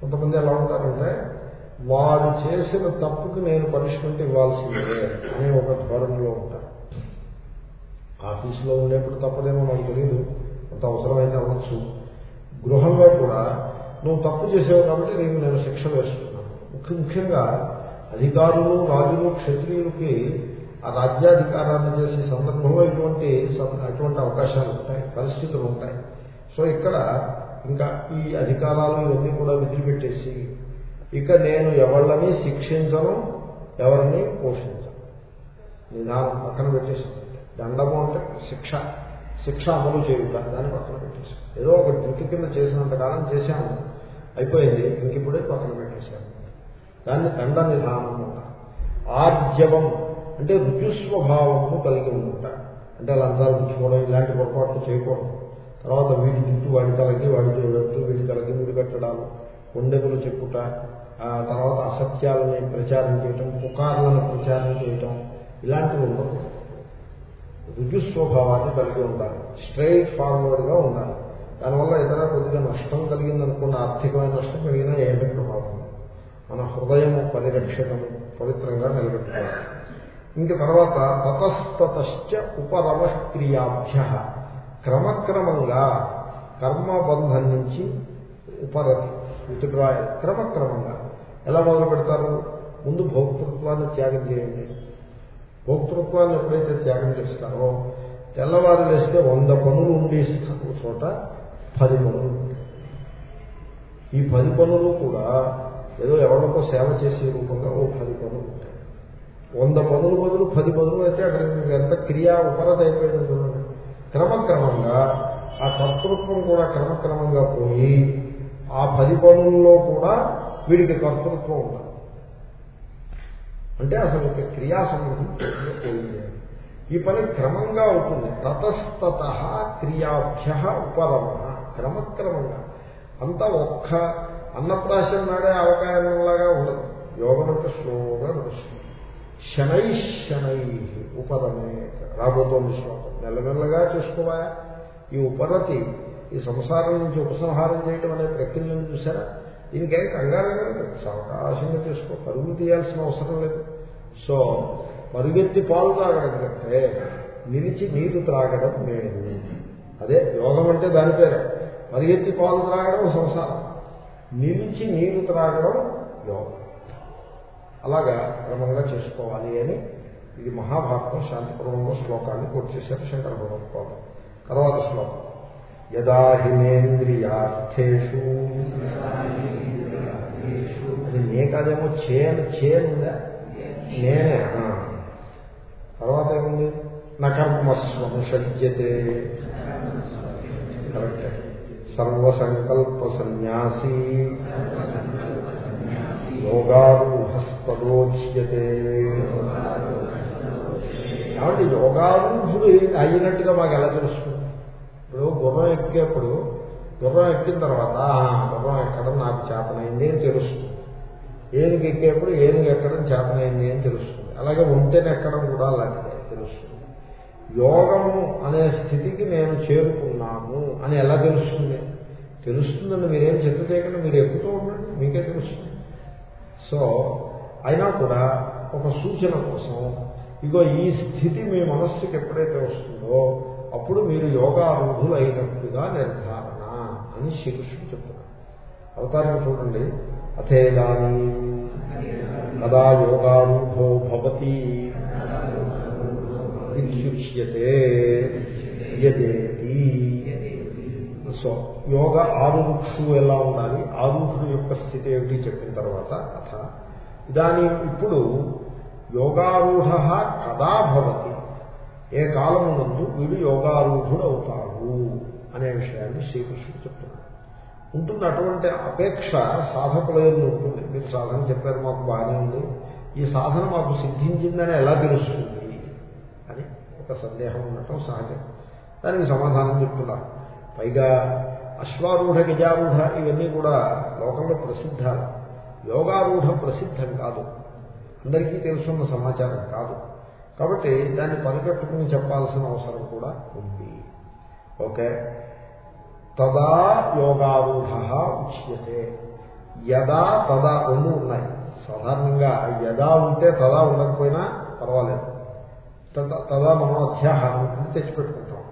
కొంతమంది ఎలా ఉంటారంటే వారు చేసిన తప్పుకి నేను పనిష్మెంట్ ఇవ్వాల్సిందే అనే ఒక ధోరణిలో ఉంటారు. ఆఫీసులో ఉండేప్పుడు తప్పదేమో నాకు తెలియదు కొంత అవసరమైతే అవ్వచ్చు గృహంలో కూడా నువ్వు తప్పు చేసావు కాబట్టి నీకు నేను శిక్ష వేస్తున్నాను. ముఖ్య ముఖ్యంగా అధికారులు రాజులు క్షత్రియులకి ఆ రాజ్యాధికారాన్ని చేసే సందర్భంలో ఇటువంటి అటువంటి అవకాశాలు ఉంటాయి పరిస్థితులు ఉంటాయి. సో ఇక్కడ ఇంకా ఈ అధికారాలు ఇవన్నీ కూడా విదిలిపెట్టేసి ఇక నేను ఎవళ్ళని శిక్షించను ఎవరిని పోషించను. నిదానం పక్కన పెట్టేసాను దండము అంటే శిక్ష. శిక్ష అమలు చేయుట దాన్ని పక్కన పెట్టేసి ఏదో ఒక డ్యూటీ కింద చేసినంత కాలం చేశాము అయిపోయింది. ఇంక ఇప్పుడే పక్కన పెట్టేశాము దాన్ని దండ నిధానం ఆర్జవం అంటే రుచుస్వభావము కలిగి ఉంట. అంటే లంచాలు పుచ్చుకోవడం ఇలాంటి పొరపాట్లు చేయకూడదు. తర్వాత వీడి జుట్టు వాడి తలకి వాడి జుట్టు వీడి తలకి వీడి పెట్టడాలు కొండెములు చెప్పుట తర్వాత అసత్యాలని ప్రచారం చేయటం పుకార్లను ప్రచారం చేయటం ఇలాంటివి ఉండవు. రుజుస్వభావాన్ని కలిగి ఉండాలి. స్ట్రైట్ ఫార్వర్డ్గా ఉండాలి. దానివల్ల ఇతర కొద్దిగా నష్టం కలిగిందనుకున్న ఆర్థికమైన నష్టం కలిగినా ఏమి ప్రభావం? మన హృదయము పరిరక్షణము పవిత్రంగా నిలబెట్టుకోవాలి. ఇంక తర్వాత తతస్తశ్చ ఉపరమ క్రియాభ్య క్రమక్రమంగా కర్మబంధం నుంచి ఉపరతి విత్డ్రాయల్ క్రమక్రమంగా. ఎలా మొదలు పెడతారు? ముందు భోక్తృత్వాన్ని త్యాగం చేయండి. భోక్తృత్వాన్ని ఎప్పుడైతే త్యాగం చేస్తారో తెల్లవారు వేస్తే వంద పనులు ఉండే చోట పది పనులు ఈ పది పనులు కూడా ఏదో ఎవరికో సేవ చేసే రూపంగా ఓ పది పనులు ఉంటాయి. వంద పనులు బదులు పది పనులు అయితే అక్కడ ఎంత క్రియా ఉపరత అయిపోయింది చూడండి. క్రమక్రమంగా ఆ కర్తృత్వం కూడా క్రమక్రమంగా పోయి ఆ పది పనుల్లో కూడా వీడికి కర్తృత్వం ఉండాలి. అంటే అసలు ఒక క్రియా సంబంధం పోయింది. ఈ పని క్రమంగా అవుతుంది. తతస్తత క్రియాభ్య ఉపరమ. క్రమక్రమంగా. అంతా ఒక్క అన్నప్రాశం నాడే అవకాశంలాగా ఉండదు. యోగం అంటే స్లోగా నడుస్తుంది. శనై శనై ఉపరమే రాబోతోంది శ్లోకం. మెల్లమెల్లగా చేసుకోవా? ఈ ఉపరతి ఈ సంసారం నుంచి ఉపసంహారం చేయడం అనే ప్రక్రియను చూసారా దీనికేం కంగారు లేదు. అవకాశంగా చేసుకో. పరుగు తీయాల్సిన అవసరం లేదు. సో పరుగెత్తి పాలు తాగడం కంటే నిలిచి నీరు త్రాగడం మేలు. అదే యోగం అంటే దాని పేరే. పరిగెత్తి పాలు త్రాగడం సంసారం. నిలిచి నీరు త్రాగడం యోగం. అలాగా క్రమంగా చేసుకోవాలి అని ఇది మహాభారతం శాంతిపురంలో శ్లోకాన్ని పూర్తి చేశారు శంకర భగవత్పాదం తర్వాత శ్లోకం. యదా హిమేంద్రియార్థేషు అది నే కాదేమో చేను చేనుందా నేనే. తర్వాత ఏముంది? నకర్మస్వనుషజ్యతే కరెక్ట్. సర్వసంకల్ప సన్యాసీ యోగారూఢస్తదోచ్యతే కాబట్టి యోగారూఢుడు అయినట్టుగా మాకు ఎలా తెలుస్తుంది? ఇప్పుడు గుర్రం ఎక్కేప్పుడు గుర్రం ఎక్కిన తర్వాత గుర్రం ఎక్కడం నాకు చేతనైంది అని తెలుస్తుంది. ఏనుగు ఎక్కేప్పుడు ఏనుగు ఎక్కడం చేతనైంది అని తెలుస్తుంది. అలాగే ఒంటెని ఎక్కడం కూడా అలాంటిదే తెలుస్తుంది. యోగము అనే స్థితికి నేను చేరుకున్నాను అని ఎలా తెలుస్తుంది? తెలుస్తుందని మీరేం చెప్పు చేయకుండా మీరు ఎక్కుతూ ఉండండి మీకే తెలుస్తుంది. సో అయినా కూడా ఒక సూచన కోసం ఇగో ఈ స్థితి మీ మనస్సుకి ఎప్పుడైతే వస్తుందో అప్పుడు మీరు యోగారూఢులు అయినట్టుగా నిర్ధారణ అని శ్రీకృష్ణుడు చెప్తున్నారు అవతారం చూడండి. అథేదాని కదా యోగారూఢో భవతి ఇత్యుచ్యతే సో యోగ ఆరుక్షు ఎలా ఉండాలి? ఆరుక్షుడు యొక్క స్థితి ఏమిటి? చెప్పిన తర్వాత అథ ఇదాని ఇప్పుడు యోగారూఢ కదా భవతి. ఏ కాలమునందు వీడు యోగారూఢుడవుతాడు అనే విషయాన్ని శ్రీకృష్ణుడు చెప్తున్నాడు. ఉంటుంది అటువంటి అపేక్ష సాధకులందు ఉంటుంది. మీరు సాధన చెప్పారు మాకు బాగానే ఉంది. ఈ సాధన మాకు సిద్ధించిందని ఎలా తెలుస్తుంది అని ఒక సందేహం ఉండటం సహజం. దానికి సమాధానం చెప్తున్నారు పైగా అశ్వారూఢ గజారూఢ ఇవన్నీ కూడా లోకంలో ప్రసిద్ధాలు యోగారూఢ ప్రసిద్ధం కాదు. అందరికీ తెలుసున్న సమాచారం కాదు. కాబట్టి దాన్ని పనికట్టుకుని చెప్పాల్సిన అవసరం కూడా ఉంది. ఓకే? తదా యోగారూఢ ఉచ్యతే. యదా తదా రెండు ఉన్నాయి. సాధారణంగా యదా ఉంటే తదా ఉండకపోయినా పర్వాలేదు. తదా మనం అధ్యాహారం తెచ్చిపెట్టుకుంటాం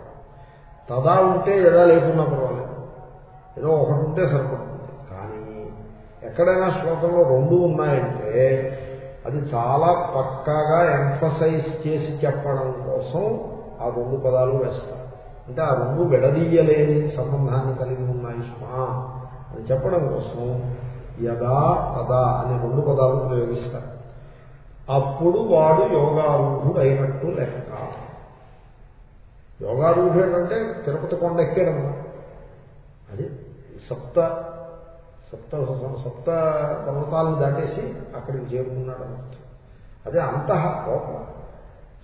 తదా ఉంటే యదా లేకున్నా పర్వాలేదు. ఏదో ఒకటి ఉంటే సరిపడుతుంది. కానీ ఎక్కడైనా శ్లోకంలో రెండు ఉన్నాయంటే అది చాలా పక్కాగా ఎంఫసైజ్ చేసి చెప్పడం కోసం ఆ రెండు పదాలు వేస్తారు. అంటే ఆ రెండు విడదీయలేని సంబంధాన్ని కలిగి ఉన్నాయి స్మా అని చెప్పడం కోసం యదా తదా అనే రెండు పదాలు ప్రయోగిస్తారు అప్పుడు వాడు యోగారూఢుడు అయినట్టు లెక్క. యోగారూఢుడు ఏంటంటే తిరుపతి కొండ ఎక్కాడమ్మా అది సప్త సప్త సప్త పర్వతాలను దాటేసి అక్కడికి చేరుకున్నాడు అన్నమాట. అదే అంతః లోపల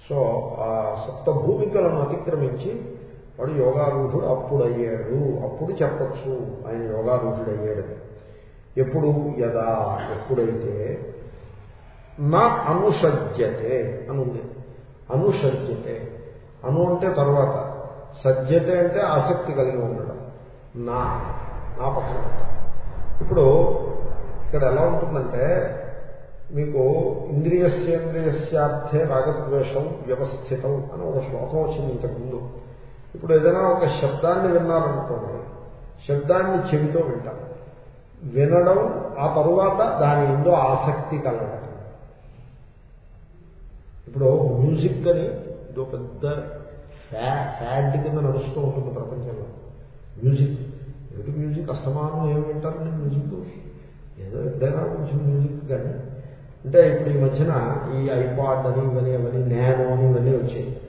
సో ఆ సప్త భూమికలను అతిక్రమించి వాడు యోగారూఢుడు అప్పుడయ్యాడు. అప్పుడు చెప్పచ్చు ఆయన యోగారూఢుడు అయ్యాడు ఎప్పుడు? యదా ఎప్పుడైతే? నా అనుసజ్జతే అనుంది. ఉంది అనుసజ్జతే అను అంటే తర్వాత. సజ్జతే అంటే ఆసక్తి కలిగి ఉండడం. నా నా పక్కన. ఇప్పుడు ఇక్కడ ఎలా ఉంటుందంటే మీకు ఇంద్రియస్యేంద్రియస్యార్థే రాగద్వేషం వ్యవస్థితం అని ఒక శ్లోకం వచ్చింది ఇంతకుముందు. ఇప్పుడు ఏదైనా ఒక శబ్దాన్ని విన్నారనుకోండి శబ్దాన్ని చెవితో వింటాం. వినడం ఆ తరువాత దాని ఎందు ఆసక్తి కలగడం ఇప్పుడు మ్యూజిక్ అని ఇదో పెద్ద ఫ్యా ఫ్యాడ్ కింద నడుస్తూ ఉంటుంది ప్రపంచంలో. మ్యూజిక్. ఏమిటి మ్యూజిక్? అస్తమానం ఏమి వింటారండి మ్యూజిక్ ఏదో ఎప్పుడైనా కొంచెం మ్యూజిక్ కానీ. అంటే ఇప్పుడు ఈ మధ్యన ఈ ఐపాడ్ అని ఇవన్నీ అవన్నీ నానో అని ఇవన్నీ వచ్చాయి.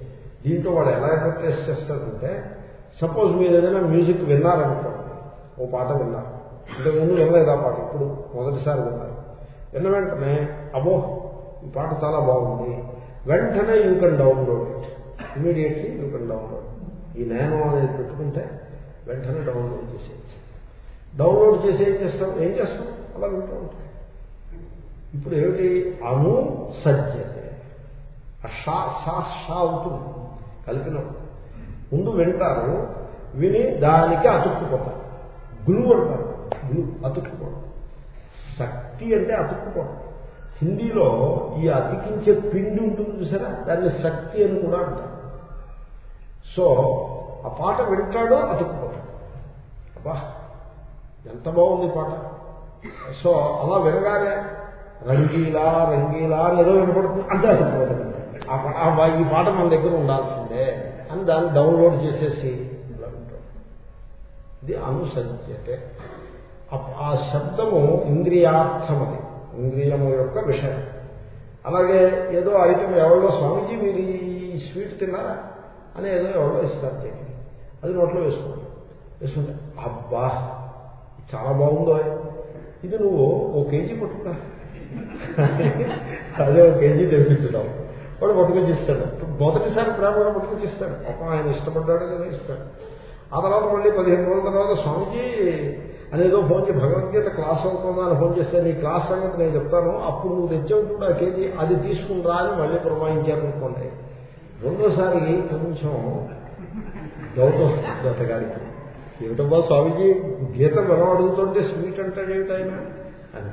దీంట్లో వాళ్ళు ఎలా అడ్వర్టైజ్ చేస్తారంటే సపోజ్ మీరు ఏదైనా మ్యూజిక్ విన్నారనుకోండి ఓ పాట విన్నారు. అంటే ముందు వినలేదు ఆ పాట? ఇప్పుడు మొదటిసారి విన్నారు. విన్న వెంటనే అబో ఈ పాట చాలా బాగుంది. వెంటనే you can download it immediately you can download ఈ నేను అనేది పెట్టుకుంటే వెంటనే డౌన్లోడ్ చేసేయచ్చు. డౌన్లోడ్ చేసి ఏం చేస్తాం? ఏం చేస్తాం? అలా వింటూ ఉంటాం. ఇప్పుడు ఏమిటి? అను సజ్జతే. షా షా షా అవుతుంది కలిపినప్పుడు ముందు వింటారు విని దానికి అతుక్కుపోతారు. గురువు అంటారు. గులు అతుక్కుపోవడం. శక్తి అంటే అతుక్కుపోవడం. హిందీలో ఈ అతికించే పిండి ఉంటుంది చూసారా? దాన్ని శక్తి అని కూడా అంటారు. సో ఆ పాట వింటాడో అతుక్కుపోతాడు అబ్బా ఎంత బాగుంది పాట. సో అలా వినగానే రంగీలా రంగీలా అని ఏదో వినపడుతుంది. అంతే అతుక్కుపోతాడు ఆ ఈ పాట మన దగ్గర ఉండాల్సిందే అని దాన్ని డౌన్లోడ్ చేసేసి ఇలా వింటాడు ఇది అనుసంధ్యతే ఆ- శబ్దము ఇంద్రియార్థమది. ఇంద్రియము యొక్క విషయం. అలాగే ఏదో ఐటమ్ ఎవరో స్వామీజీ మీరు ఈ స్వీట్ తిన్నారా? అని ఏదో ఎవరో ఇస్తారు అది నోట్లో వేసుకోండి. వేసుకుంటే అబ్బా చాలా బాగుందో ఇది నువ్వు ఓ కేజీ పట్టుకున్నా అదే ఒక కేజీ తెప్పించడం వాడు పట్టుకొచ్చి ఇస్తాడు మొదటిసారి ప్రేమగా పట్టుకొచ్చి ఇస్తాడు పాపం ఆయన ఇష్టపడ్డాడు కదా ఇస్తాడు. ఆ తర్వాత మళ్ళీ పదిహేను రోజుల తర్వాత స్వామిజీ అనేదో ఫోన్ చేసి భగవద్గీత క్లాస్ అవుతుందా? అని ఫోన్ చేస్తే నీ క్లాస్ సంగతి నేను చెప్తాను. అప్పుడు నువ్వు తెచ్చేప్పుడు ఆ కేజీ అది తీసుకుని అని మళ్ళీ ప్రమాణించారనుకోండి. రెండోసారి కొంచెం డౌట్ వస్తుంది అతగారికి ఏమిటబ్బా స్వామీజీ? గీత మనం అడుగుతుంటే స్వీట్ అంటాడేమిటి ఆయన? అని.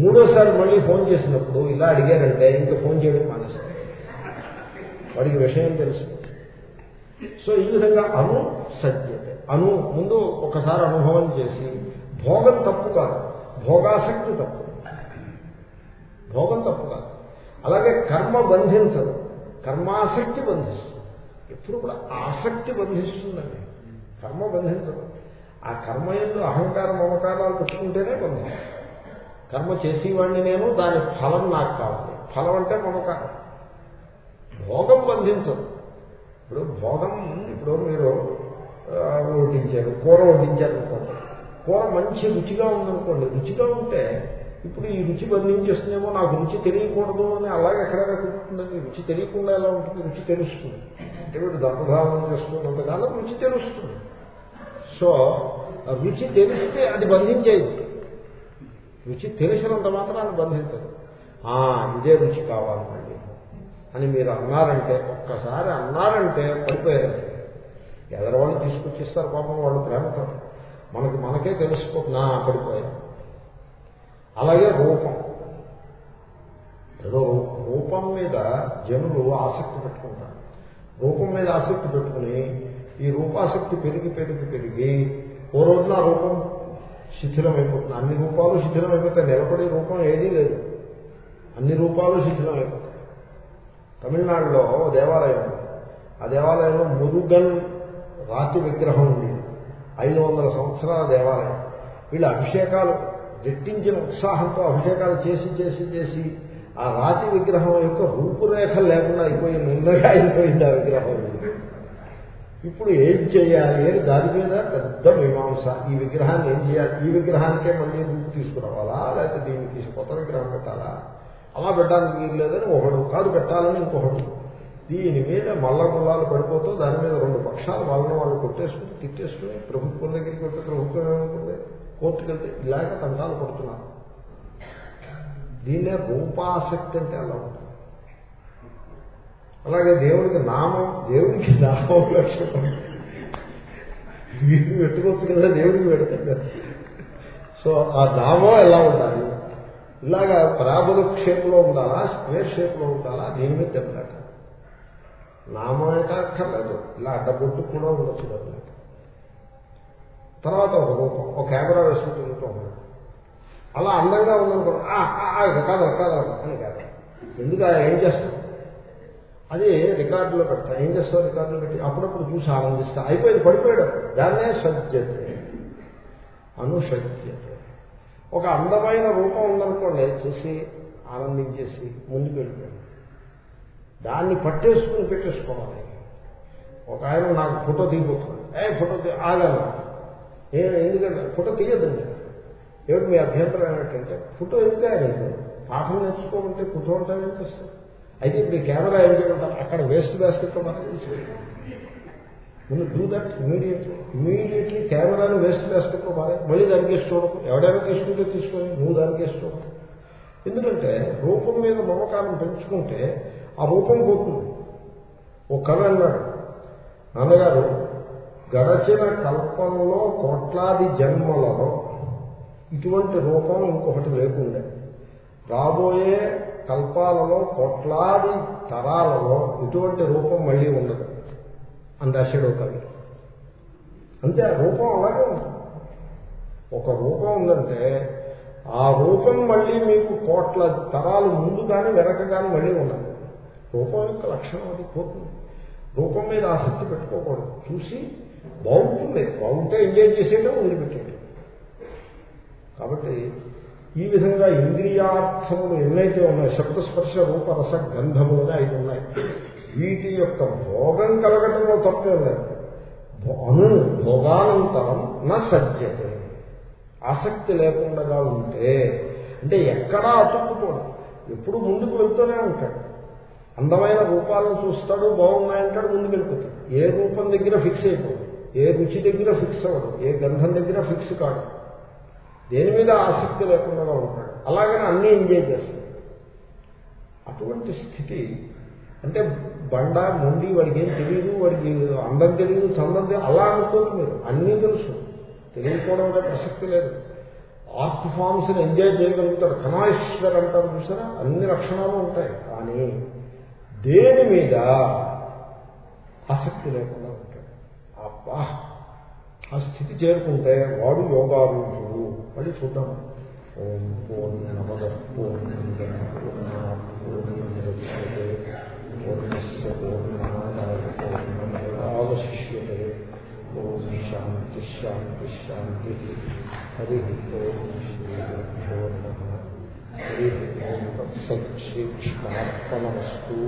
మూడోసారి మళ్ళీ ఫోన్ చేసినప్పుడు ఇలా అడిగారంటే ఇంకా ఫోన్ చేయడం మానేస్తారు వాడికి విషయం తెలుసు? సో ఈ విధంగా అను సత్యతే అను ముందు ఒకసారి అనుభవం చేసి భోగం తప్పు కాదు. భోగాసక్తి తప్పు. భోగం తప్పు కాదు. అలాగే కర్మ బంధించదు. కర్మాసక్తి బంధిస్తుంది. ఎప్పుడు కూడా ఆసక్తి బంధిస్తుందండి. కర్మ బంధించదు. ఆ కర్మ ఎందు అహంకారం మమకారాలు పెట్టుకుంటేనే బంధం. కర్మ చేసేవాడిని నేను దాని ఫలం నాకు కావాలి. ఫలం అంటే మమకారం. భోగం బంధించదు. ఇప్పుడు భోగం ఇప్పుడు మీరు వడ్డించారు కూర వడ్డించారు అనుకోండి కూర మంచి రుచిగా ఉందనుకోండి రుచిగా ఉంటే ఇప్పుడు ఈ రుచి బంధించేస్తుందేమో నాకు రుచి తెలియకూడదు అని అలాగే ఎక్కడైనా కుదురుతుందండి రుచి తెలియకుండా ఎలా ఉంటుంది? రుచి తెలుస్తుంది. అంటే వీడు దంతధావనం చేసుకున్నంతకాలం రుచి తెలుస్తుంది. సో ఆ రుచి తెలిస్తే అది బంధించేది. రుచి తెలిసినంత మాత్రాన్ని బంధించదు. ఇదే రుచి కావాలి మళ్ళీ అని మీరు అన్నారంటే ఒక్కసారి అన్నారంటే పడిపోయారంటే ఎదరవాళ్ళు తీసుకొచ్చిస్తారు పాపం వాళ్ళు ప్రేమతో. మనకి మనకే తెలిసిపోతున్నా పడిపోయాం అలాగే రూపం. ఏదో రూపం మీద జనులు ఆసక్తి పెట్టుకుంటారు. రూపం మీద ఆసక్తి పెట్టుకుని ఈ రూపాసక్తి పెరిగి పెరిగి పెరిగి ఓ రోజున ఆ రూపం శిథిలమైపోతుంది. అన్ని రూపాలు శిథిలమైపోతాయి. నిలబడే రూపం ఏదీ లేదు. అన్ని రూపాలు శిథిలమైపోతాయి. తమిళనాడులో దేవాలయం ఆ దేవాలయంలో మురుగన్ రాతి విగ్రహం ఉంది. ఐదు వందల సంవత్సరాల దేవాలయం. వీళ్ళ అభిషేకాలు రెట్టించిన ఉత్సాహంతో అభిషేకాలు చేసి చేసి చేసి ఆ రాతి విగ్రహం యొక్క రూపురేఖ లేకుండా అయిపోయి నిన్నగా అయిపోయింది ఆ విగ్రహం. ఇప్పుడు ఏం చేయాలి అని దాని మీద పెద్ద మీమాంస. ఈ విగ్రహాన్ని ఏం చేయాలి? ఈ విగ్రహానికే మళ్ళీ రూపు తీసుకురావాలా? లేకపోతే దీన్ని తీసి కొత్త విగ్రహం పెట్టాలా? అలా పెట్టడానికి వీలు లేదని ఒకడు కాదు పెట్టాలని ఇంకొకడు. దీని మీద మల్ల ముల్లాలు పడిపోతూ దాని మీద రెండు పక్షాలు వాళ్ళని వాళ్ళు కొట్టేసుకుని తిట్టేసుకుని ప్రభుత్వం దగ్గరికి వెళ్తే ప్రభుత్వం ఏమవుతుంది కోర్టుకు వెళ్తే ఇలాగ తంటాలు పడుతున్నారు దీన్నే రూపాసక్తి అంటే అలా ఉంటుంది అలాగే దేవుడికి నామం దేవుడికి నామం లక్ష్యం వీటిని పెట్టుకోవచ్చు కదా దేవుడికి పెడతాడు. సో ఆ నామం ఎలా ఉండాలి? ఇలాగా పరాబుల షేప్లో ఉండాలా స్క్వేర్ షేప్లో ఉండాలా? దీని మీద దెబ్బలాట నామం కాక్కర్లేదు ఇలా అడ్డబొట్టు కూడా ఉండొచ్చు దెబ్బలాట తర్వాత ఒక రూపం ఒక కెమెరా వేసుకుని తిరుగుతూ ఉన్నాడు అలా అందంగా ఉందనుకో "ఆ, ఆ, ఆ, కాదు కాదు అని కాదు ఎందుకు ఆ ఏం చేస్తాం అది రికార్డులో పెడతా. ఏం చేస్తావు? రికార్డులో పెట్టి అప్పుడప్పుడు చూసి ఆనందిస్తా. అయిపోయింది పడిపోయాడు. దాన్నే సజ్జతే. అనుసజ్జతే. ఒక అందమైన రూపం ఉందనుకోండి చూసి ఆనందించేసి ముందుకు వెళ్ళిపోయాడు దాన్ని పట్టేసుకుని పెట్టేసుకోవాలి. ఒక ఆయన నాకు ఫోటో దిగిపోతున్నాడు. ఏ ఫోటో తీ- ఆగాను. నేను ఎందుకంటే ఫోటో తీయద్దండి. ఏమిటి మీ అభ్యంతరం ఏమిటంటే ఫోటో ఎందుకు ఆయన పాఠం నేర్చుకోమంటే ఫోటో అంటే ఏం అయితే ఇప్పుడు ఈ కెమెరా ఏం చేయమంటారు? అక్కడ వేస్ట్ బాస్కెట్లో మనం ముందు డూ దట్ ఇమీడియట్లీ ఇమీడియట్లీ కెమెరాను వేస్ట్ బాస్కెట్లో మారే మళ్ళీ దానికి చూడకు. ఎవడైనా తీసుకుంటే తీసుకొని నువ్వు దానికి చూడకు. ఎందుకంటే రూపం మీద మమకారం పెంచుకుంటే ఆ రూపం పోతుంది. ఓ కళ అన్నాడు. నాన్నగారు గడచిన కల్పంలో కోట్లాది జన్మలలో ఇటువంటి రూపం ఇంకొకటి లేకుండే. రాబోయే కల్పాలలో కోట్లాది తరాలలో ఇటువంటి రూపం మళ్ళీ ఉండదు. అని రాశాడు కవి. అంతే ఆ రూపం అలాగే ఉంది. ఒక రూపం ఉందంటే ఆ రూపం మళ్ళీ మీకు కోట్ల తరాలు ముందు కానీ వెనక కానీ మళ్ళీ ఉండదు. రూపం యొక్క లక్షణం అది పోతుంది. రూపం మీద ఆసక్తి పెట్టుకోకూడదు. చూసి బాగుంటుంది. బాగుంటే ఎంజాయ్ చేసేయటం వదిలిపెట్టేయటం కాబట్టి ఈ విధంగా ఇంద్రియార్థములు ఎన్నైతే ఉన్నాయో శబ్దస్పర్శ రూపరస గంధములుగా ఐదు ఉన్నాయి. వీటి యొక్క భోగం కలగటంలో తప్పే లేదు. అను భోగానంతరం నా సత్యతే ఆసక్తి లేకుండా ఉంటే అంటే ఎక్కడా అతుక్కుపోడు. ఎప్పుడు ముందుకు వెళ్తూనే ఉంటాడు. అందమైన రూపాలను చూస్తాడు బాగున్నాయంటాడు ముందుకు వెళ్ళిపోతాడు ఏ రూపం దగ్గర ఫిక్స్ అయిపోతాడు ఏ రుచి దగ్గర ఫిక్స్ అవ్వడు ఏ గంధం దగ్గర ఫిక్స్ కాడు దేని మీద ఆసక్తి లేకుండా ఉంటాడు. అలాగనే అన్నీ ఎంజాయ్ చేస్తాడు. అటువంటి స్థితి అంటే బండ మొండి వాడికి ఏం తెలియదు వాడికి అందం తెలియదు చందం తెలియదు అలా అనుకోదు మీరు. అన్నీ తెలుసు. తెలియకపోవడం అంటే ప్రసక్తి లేదు. ఆర్ట్ ఫామ్స్ని ఎంజాయ్ చేయగలుగుతారు. కణాశ్వర్ అంటారు చూసారా? అన్ని లక్షణాలు ఉంటాయి. కానీ దేని మీద ఆసక్తి లేకుండా అబ్బా ఆ స్థితి చేరుకుంటే వాడు యోగారూఢుడు మళ్ళీ చూద్దాం ఓం పూర్ణ నమద పూర్ణ పూర్ణస్య పూర్ణమాదాయ ఓం శాంతి శాంతి శాంతి హరి ఓం శ్రీ నమ హరి ఓం తత్సత్ శ్రీకృష్ణార్పణమస్తు